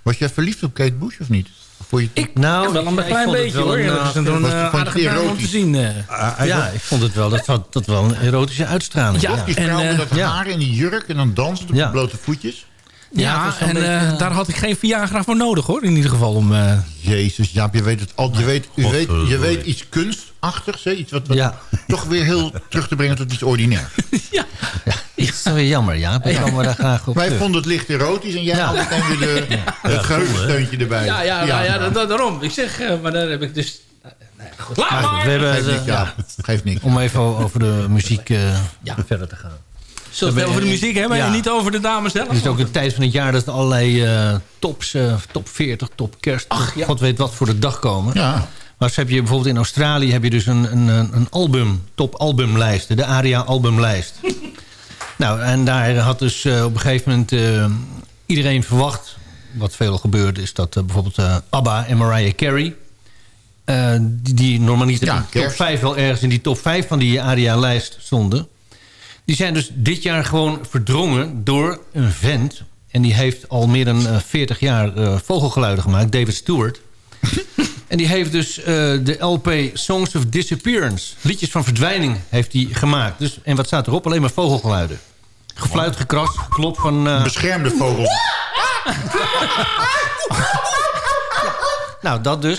Was jij verliefd op Kate Bush of niet? Vond je Ik Nou, wel een ik klein beetje hoor. een, Ja, dat is een, eh, was- aardige om te erotisch? zien. eh. ja, ik vond het wel. Dat had, dat wel een erotische uitstraling. Ja, die en, eh, met dat ja. haar en die jurk en dan dansen op Ja. de blote voetjes? Ja, en beetje, daar had ik geen Viagra voor nodig hoor. In ieder geval om... eh, Jezus, Jaap, je weet het al. Je weet, je weet, je weet iets kunstachtigs, hè? Iets wat, wat Ja. toch weer heel terug te brengen tot iets ordinair. Dat is wel weer jammer, ja. Ik komen daar graag op Wij terug. vonden het licht erotisch en jij Ja. had meteen weer de, het geheugensteuntje erbij. ja, ja, nou ja, da- daarom. Ik zeg, eh, maar daar heb ik dus... eh, nee, goed. Laat Maar goed, maar! we hebben, Geeft eh, niks, ja. Geeft niks. om even over de muziek eh, verder te gaan. Zullen we het over de muziek hebben Ja. en niet over de dames zelf? Het is ook de tijd van het jaar dat er allerlei eh, tops, eh, top 40, top kerst, god weet wat voor de dag komen. Ja. Maar zo heb je bijvoorbeeld in Australië heb je dus een, een, een album, top albumlijsten, de ARIA albumlijst. Nou, en daar had dus eh, op een gegeven moment eh, iedereen verwacht, wat veel gebeurde, is dat eh, bijvoorbeeld ABBA en Mariah Carey, die, die normaliter Ja, in de top kerst. 5 wel ergens in die top 5 van die ARIA-lijst stonden. Die zijn dus dit jaar gewoon verdrongen door een vent. En die heeft al meer dan eh, 40 jaar vogelgeluiden gemaakt, David Stewart. en die heeft dus eh, de LP Songs of Disappearance, liedjes van verdwijning, heeft hij gemaakt. Dus, en wat staat erop? Alleen maar vogelgeluiden. Gefluit, gekras, geklop van... eh, Beschermde vogels. nou, dat dus.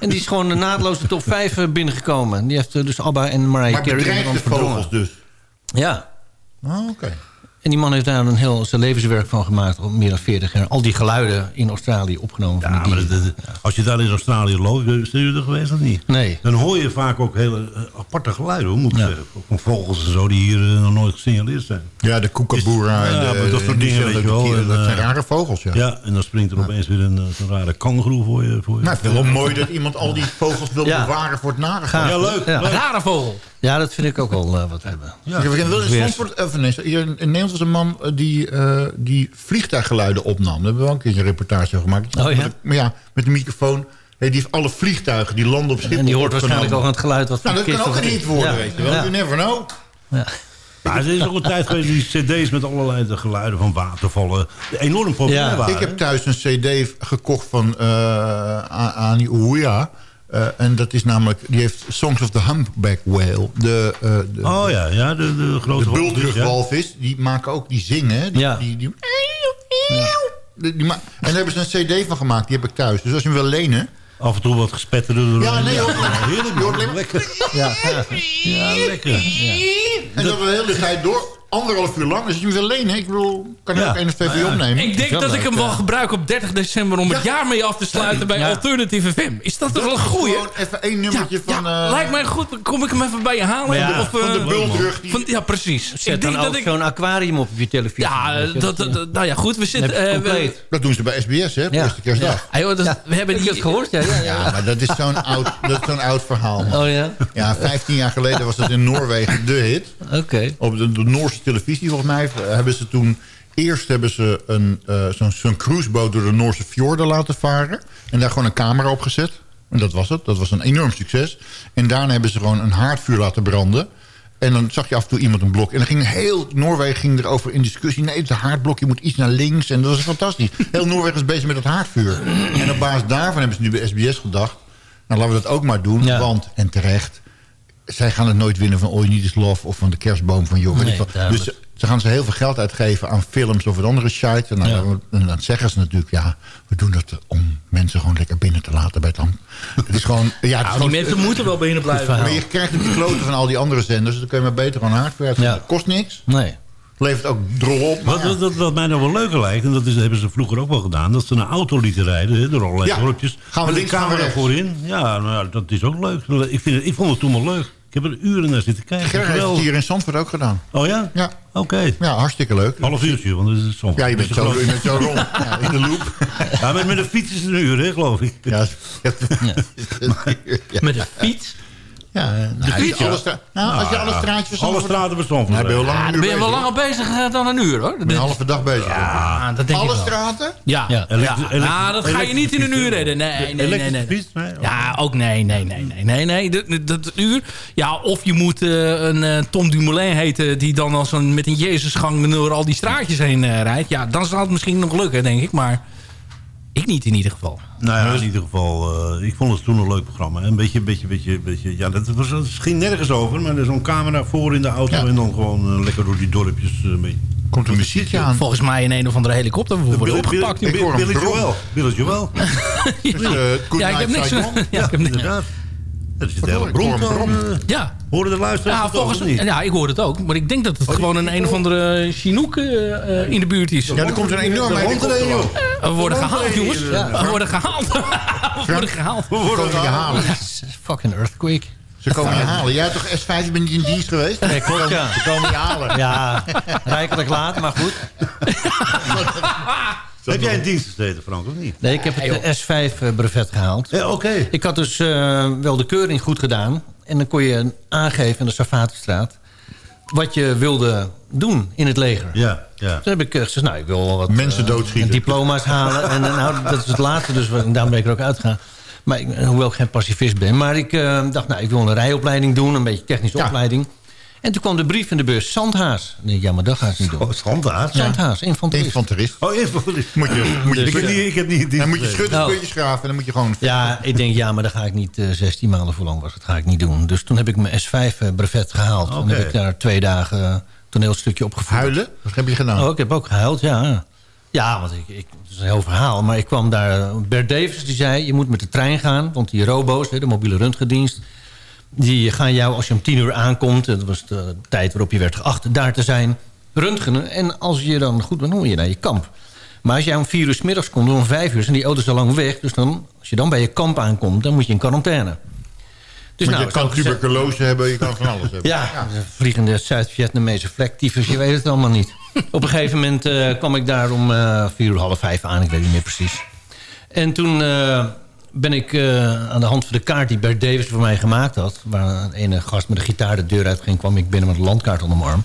en die is gewoon de naadloze top 5 eh, binnengekomen. Die heeft dus ABBA en Mariah Maar Carey bedreigde dan verdrongen. vogels dus. Ja. Oh, oké. En die man heeft daar een heel zijn levenswerk van gemaakt. Al meer dan 40 jaar. Al die geluiden in Australië opgenomen. Ja, van die maar dat- als je daar in Australië loopt, zijn jullie er geweest of niet? Nee. Dan hoor je vaak ook hele eh, aparte geluiden, hoe moet ik zeggen. Van vogels en zo die hier eh, nog nooit gesignaleerd zijn. Ja, de koekaboera en Ja, de, maar dat soort dingen, weet je wel. Dat zijn eh, rare vogels, ja. Ja, en dan springt er opeens weer een, zo'n rare kangeroe voor je. Voor je. Nou, ik vind het wel mooi dat iemand al die vogels wil Ja. bewaren voor het nagegaan. Gaaf. Ja, leuk. Ja. leuk. Rare vogel. Ja, dat vind ik ook wel eh, wat hebben. Ja. Ik heb wel in Zandvoort, hier in Nederland was een man eh, die, eh, die vliegtuiggeluiden opnam. Daar hebben we ook een keertje een reportage over gemaakt. Oh, ja? Met, maar ja, met een microfoon. Hey, die heeft alle vliegtuigen die landen op Schiphol En die hoort waarschijnlijk al aan het geluid wat Nou, dat kan ook een hit worden, Ja. weet je wel. Ja. You never know. Ja. Maar er is ook een tijd geweest die cd's met allerlei de geluiden van watervallen. Enorm populair Ja. waren. Ik heb thuis een cd gekocht van eh Ani Ouya. Eh, en dat is namelijk, die heeft Songs of the Humpback Whale. De, eh, de, Oh ja, ja de, de grote de walvis, ja. bultrugwalvis. Die maken ook, die zingen. Die, Ja. die, die, die, die en daar hebben ze een cd van gemaakt. Die heb ik thuis. Dus als je hem wil lenen... Af en toe wat de Ja, nee, hoor. Heerlijk, lekker. Ja. Lekker. En dat de hele tijd door. Anderhalf uur lang. Dus als je wil lenen, ik bedoel, kan je Ja. ook één of twee opnemen. Ik denk dat ik hem wel ja. gebruik op 30 december om het jaar mee af te sluiten bij Ja. Alternative FM. Is dat toch wel een goeie? Gewoon even één nummertje Ja, van... ja, eh, lijkt mij goed. Kom ik hem even bij je halen? Ja, of, van de eh, bultrug. Die, van- ja, precies. Zet ik dan denk ook dat ik... zo'n aquarium op op je televisie. Ja, dat, dat, dat- nou ja, goed. We Dan zitten... eh, dat doen ze bij SBS, hè? Eerste kerstdag. Ah, we hebben het gehoord? Ja, ja, maar dat is zo'n oud, dat is zo'n oud verhaal. Oh ja? Ja, 15 jaar geleden was dat in Noorwegen de hit. Oké. Op de, de Noorse televisie, volgens mij, hebben ze toen... Eerst hebben ze een, eh, zo'n zo'n cruiseboot door de Noorse fjorden laten varen. En daar gewoon een camera op gezet. En dat was het. Dat was een enorm succes. En daarna hebben ze gewoon een haardvuur laten branden. En dan zag je af en toe iemand een blok. En dan ging heel Noorwegen ging erover in discussie. Nee, het haardblokje moet iets naar links. En dat was fantastisch. Heel Noorwegen is bezig met het haardvuur. En op basis daarvan hebben ze nu bij SBS gedacht... nou, laten we dat ook maar doen. Ja. Want, en terecht... zij gaan het nooit winnen van All You Need Is Love... of van de kerstboom van Nee, duidelijk. dus ze gaan ze heel veel geld uitgeven aan films of wat andere shit. En dan, Ja. en dan zeggen ze natuurlijk... ja, we doen dat om mensen gewoon lekker binnen te laten bij het am- Het is gewoon... Ja, het is Nou, die mensen moeten wel binnen blijven. maar je krijgt het die kloten van al die andere zenders. Dus dan kun je maar beter gewoon uitzetten. Ja. Kost niks. Nee. Levert ook drol op. maar Wat, ja. wat, wat, wat mij nog wel leuker lijkt, en dat is, hebben ze vroeger ook wel gedaan... dat ze een auto lieten rijden, hè, door allerlei Ja. dorpjes. Gaan we met we camera voorin. Ja, nou, ja, dat is ook leuk. Ik, vind het, ik vond het toen wel leuk. Ik heb er uren naar zitten kijken. Gerrit heeft het hier in Zandvoort ook gedaan. Oh ja? Ja. Oké. Ja, hartstikke leuk. Half uurtje, want dat is soms. Ja, je bent zo, je bent zo rond. Ja, in de loop. Ja, met, met een fiets is het een uur, hè, geloof ik. Ja, Met een fiets? Ja, de fiets. Alle stra- nou, als je alle straatjes... Alle straten bestonden. Nou, ben je al lang Ja, een dan ben je wel bezig. langer bezig eh, dan een uur, hoor. Ik ben een halve dag bezig. Ja, dat denk Alle ik wel. straten? Ja, Ja. Nou, dat ga je niet in een uur redden. Nee, nee, nee. Elektrische nee. fiets? Nee? Ja, ook nee, nee, nee, nee, nee, nee. Dat, dat uur. Ja, of je moet eh, een eh, Tom Dumoulin heten... die dan als een, met een Jezusgang door al die straatjes heen eh, rijdt. Ja, dan zal het misschien nog lukken, denk ik. Maar ik niet in ieder geval. Nou ja, in ieder geval, eh, ik vond het toen een leuk programma. Een beetje, beetje, beetje, beetje ja, dat, was, het ging nergens over, maar er is zo'n camera voor in de auto Ja. en dan gewoon eh, lekker door die dorpjes eh, mee. Komt een muziekje aan. Volgens mij in een of andere helikopter worden opgepakt. Bill- Ik hoor hem Billy brommen. Joel. Billy Joel. Dus, eh, Good Ja, ik heb Night niks... Ja, ik heb niks... Dat is het hele bron. eh, Ja, Horen de luisteraars Ja, het ook, volgens, niet? ja, ik hoor het ook. Maar ik denk dat het gewoon een een of andere Chinook eh, eh, in de buurt is. Ja, er komt een enorme aan. joh. We worden gehaald, jongens. eh, We worden gehaald. We worden gehaald. We worden halen. Fucking earthquake. Ze komen je halen. Jij hebt toch S5, je bent niet in dienst geweest? Nee, klopt, ja. Ze komen je halen. Ja, rijkelijk laat, maar goed. Heb jij in dienst gezeten, Frank, of niet? Nee, ik heb het S5-brevet gehaald. Ja, oké. Ik had dus eh, wel de keuring goed gedaan. En dan kon je aangeven in de Savatenstraat... wat je wilde doen in het leger. Ja, ja. Toen heb ik eh, gezegd, nou, ik wil wel wat Mensen eh, doodschieten. diploma's halen. En eh, nou, dat is het laatste, dus daarom ben ik er ook uitgegaan. Maar ik, eh, hoewel ik geen pacifist ben. Maar ik eh, dacht, nou, ik wil een rijopleiding doen. Een beetje technische Ja. opleiding. En toen kwam de brief in de bus. Zandhaas. Nee, ja, maar dat ga ik niet doen. Oh, schandhaas. Zandhaas, infanterist. Infanterist. Oh, infanterist. Moet je, moet je Ik heb niet, ik heb niet Dan moet je schudden, Nou. puntjes graven. En dan moet je gewoon... Ja, ik denk, ja, maar dan ga ik niet eh 16 maanden voor lang was. Dat ga ik niet doen. Dus toen heb ik mijn S5-brevet gehaald. Toen Oké. heb ik daar twee dagen eh, toneelstukje opgevoerd. Huilen? Wat heb je gedaan? Oh, ik heb ook gehuild, ja. Ja, want ik, ik, het is een heel verhaal. Maar ik kwam daar... Bert Davis die zei, je moet met de trein gaan. Want die robo's, hè, de mobiele röntgendienst... die gaan jou als je om tien uur aankomt... dat was de tijd waarop je werd geacht daar te zijn... röntgenen. En als je dan goed bent, dan moet je naar je kamp. Maar als jij om vier uur 's middags komt, dan om vijf uur... zijn die auto's al lang weg. Dus dan, als je dan bij je kamp aankomt, dan moet je in quarantaine. Dus nou, je kan gezegd- tuberculose hebben, je kan van alles hebben. ja, de vliegende Zuid-Vietnamese vlektyfus, je weet het allemaal niet. Op een gegeven moment eh, kwam ik daar om eh, vier uur half vijf aan, ik weet niet meer precies. En toen eh, ben ik eh, aan de hand van de kaart die Bert Davis voor mij gemaakt had... waar een ene gast met een gitaar de deur uitging... kwam ik binnen met een landkaart onder mijn arm.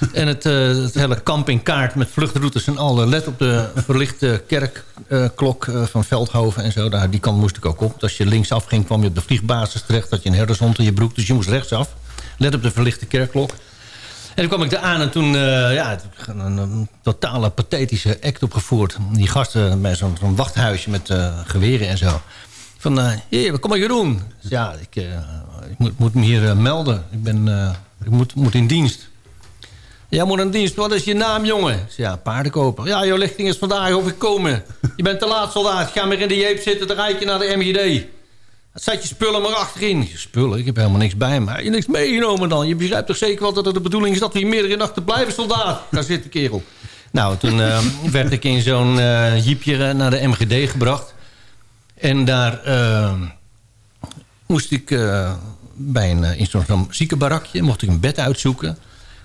En het, eh, het hele kamp in kaart met vluchtroutes en al. Let op de verlichte kerkklok eh, van Veldhoven en zo. Daar, die kant moest ik ook op. Want Als je linksaf ging, kwam je op de vliegbasis terecht. had je een herdershond in je broek, dus je moest rechtsaf. Let op de verlichte kerkklok. En toen kwam ik daar aan en toen eh, ja, een, een totale pathetische act opgevoerd. Die gasten bij zo'n wachthuisje met geweren en zo. Van, eh hier, wat kom je doen? Dus ja, ik, eh, ik moet, moet me hier eh, melden. Ik, ben, eh, ik moet, moet in dienst. Jij moet in dienst. Wat is je naam, jongen? Ja, paardenkoper. Ja, jouw lichting is vandaag over komen. Je bent te laat, soldaat. Ga maar in de jeep zitten, dan rijd je naar de MGD. Zet je spullen maar achterin. Je Spullen? Ik heb helemaal niks bij me. Heb je niks meegenomen dan? Je begrijpt toch zeker wel dat het de bedoeling is dat we hier meerdere nachten blijven, soldaat? Daar zit de kerel. Nou, toen eh, werd ik in zo'n eh jeepje eh, naar de MGD gebracht. En daar eh, moest ik eh, bij een, eh, in zo'n ziekenbarakje... mocht ik een bed uitzoeken.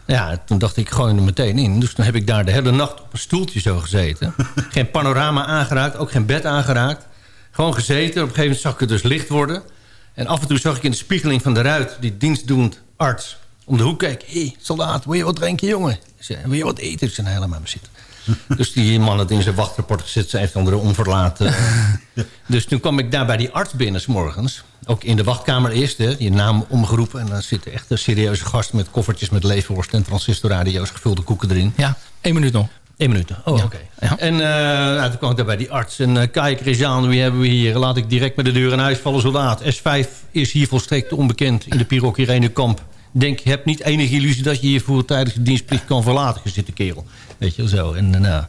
Ja, toen dacht ik, gooi er meteen in. Dus toen heb ik daar de hele nacht op een stoeltje zo gezeten. geen panorama aangeraakt, ook geen bed aangeraakt. Gewoon gezeten. Op een gegeven moment zag ik het dus licht worden. En af en toe zag ik in de spiegeling van de ruit... die dienstdoend arts om de hoek kijken. Hé, hey, soldaat, wil je wat drinken, jongen? Ik zei, wil je wat eten? Ik zei, maar zitten. dus die man had in zijn wachtrapport gezet. Ze heeft andere onverlaat. eh. dus toen kwam ik daar bij die arts binnen, s morgens. Ook in de wachtkamer eerst, hè, je naam omgeroepen. En dan zitten echt een serieuze gasten met koffertjes met leefworst... en transistorradio's, gevulde koeken erin. Ja, één minuut nog. Eén minuut. Oh, oké. En eh, nou, toen kwam ik daar bij die arts. En eh, kijk er eens aan, wie hebben we hier? Laat ik direct met de deur in huis vallen, soldaat. S5 is hier volstrekt onbekend in de Pirok Irene kamp. Denk, je hebt niet enige illusie dat je hier voor tijdens de dienstplicht kan verlaten. Je zit de kerel. Weet je wel zo. En, eh, nou,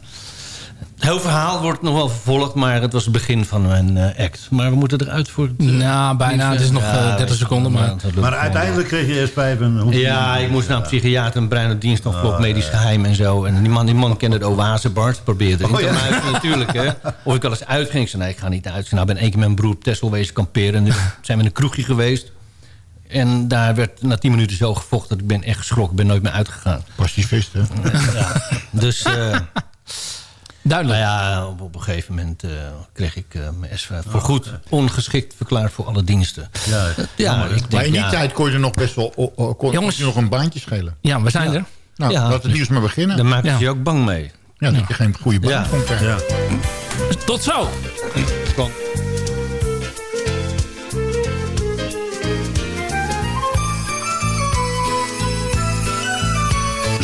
Heel verhaal wordt nog wel vervolgd, maar het was het begin van mijn eh, act. Maar we moeten eruit voor... Het, Nou, bijna. Het is nog, eh, 30 seconden, maar- Maar uiteindelijk kreeg je S5 en... hoe- Ja, ik moest naar een psychiater, een brein op dienstafklok, Oh, medisch geheim en zo. En die man, die man kende de oase, Bart, probeerde erin Oh, te ja. muizen natuurlijk. Hè. Of ik wel eens uitging. Ik zei, nee, ik ga niet uit. Ik zei, nou, ik ben één keer met mijn broer op Texel wezen kamperen. En nu zijn we in een kroegje geweest. En daar werd na tien minuten zo gevochten dat ik ben echt geschrokken. Ik ben nooit meer uitgegaan. Pacifist, hè? Ja. Dus... eh, Duidelijk. Nou ja, op, op een gegeven moment eh, kreeg ik eh, mijn S5 voor goed ongeschikt verklaard voor alle diensten. Ja, ja ik denk, maar in die ja, tijd kon je nog best wel kon, Jongens. je nog een baantje schelen. Ja, we zijn er. Nou, Ja. laat het nieuws maar beginnen. Daar maakte Ja. je ook bang mee. Ja, dat je geen goede baan Ja. kon krijgen. Ja. Tot zo.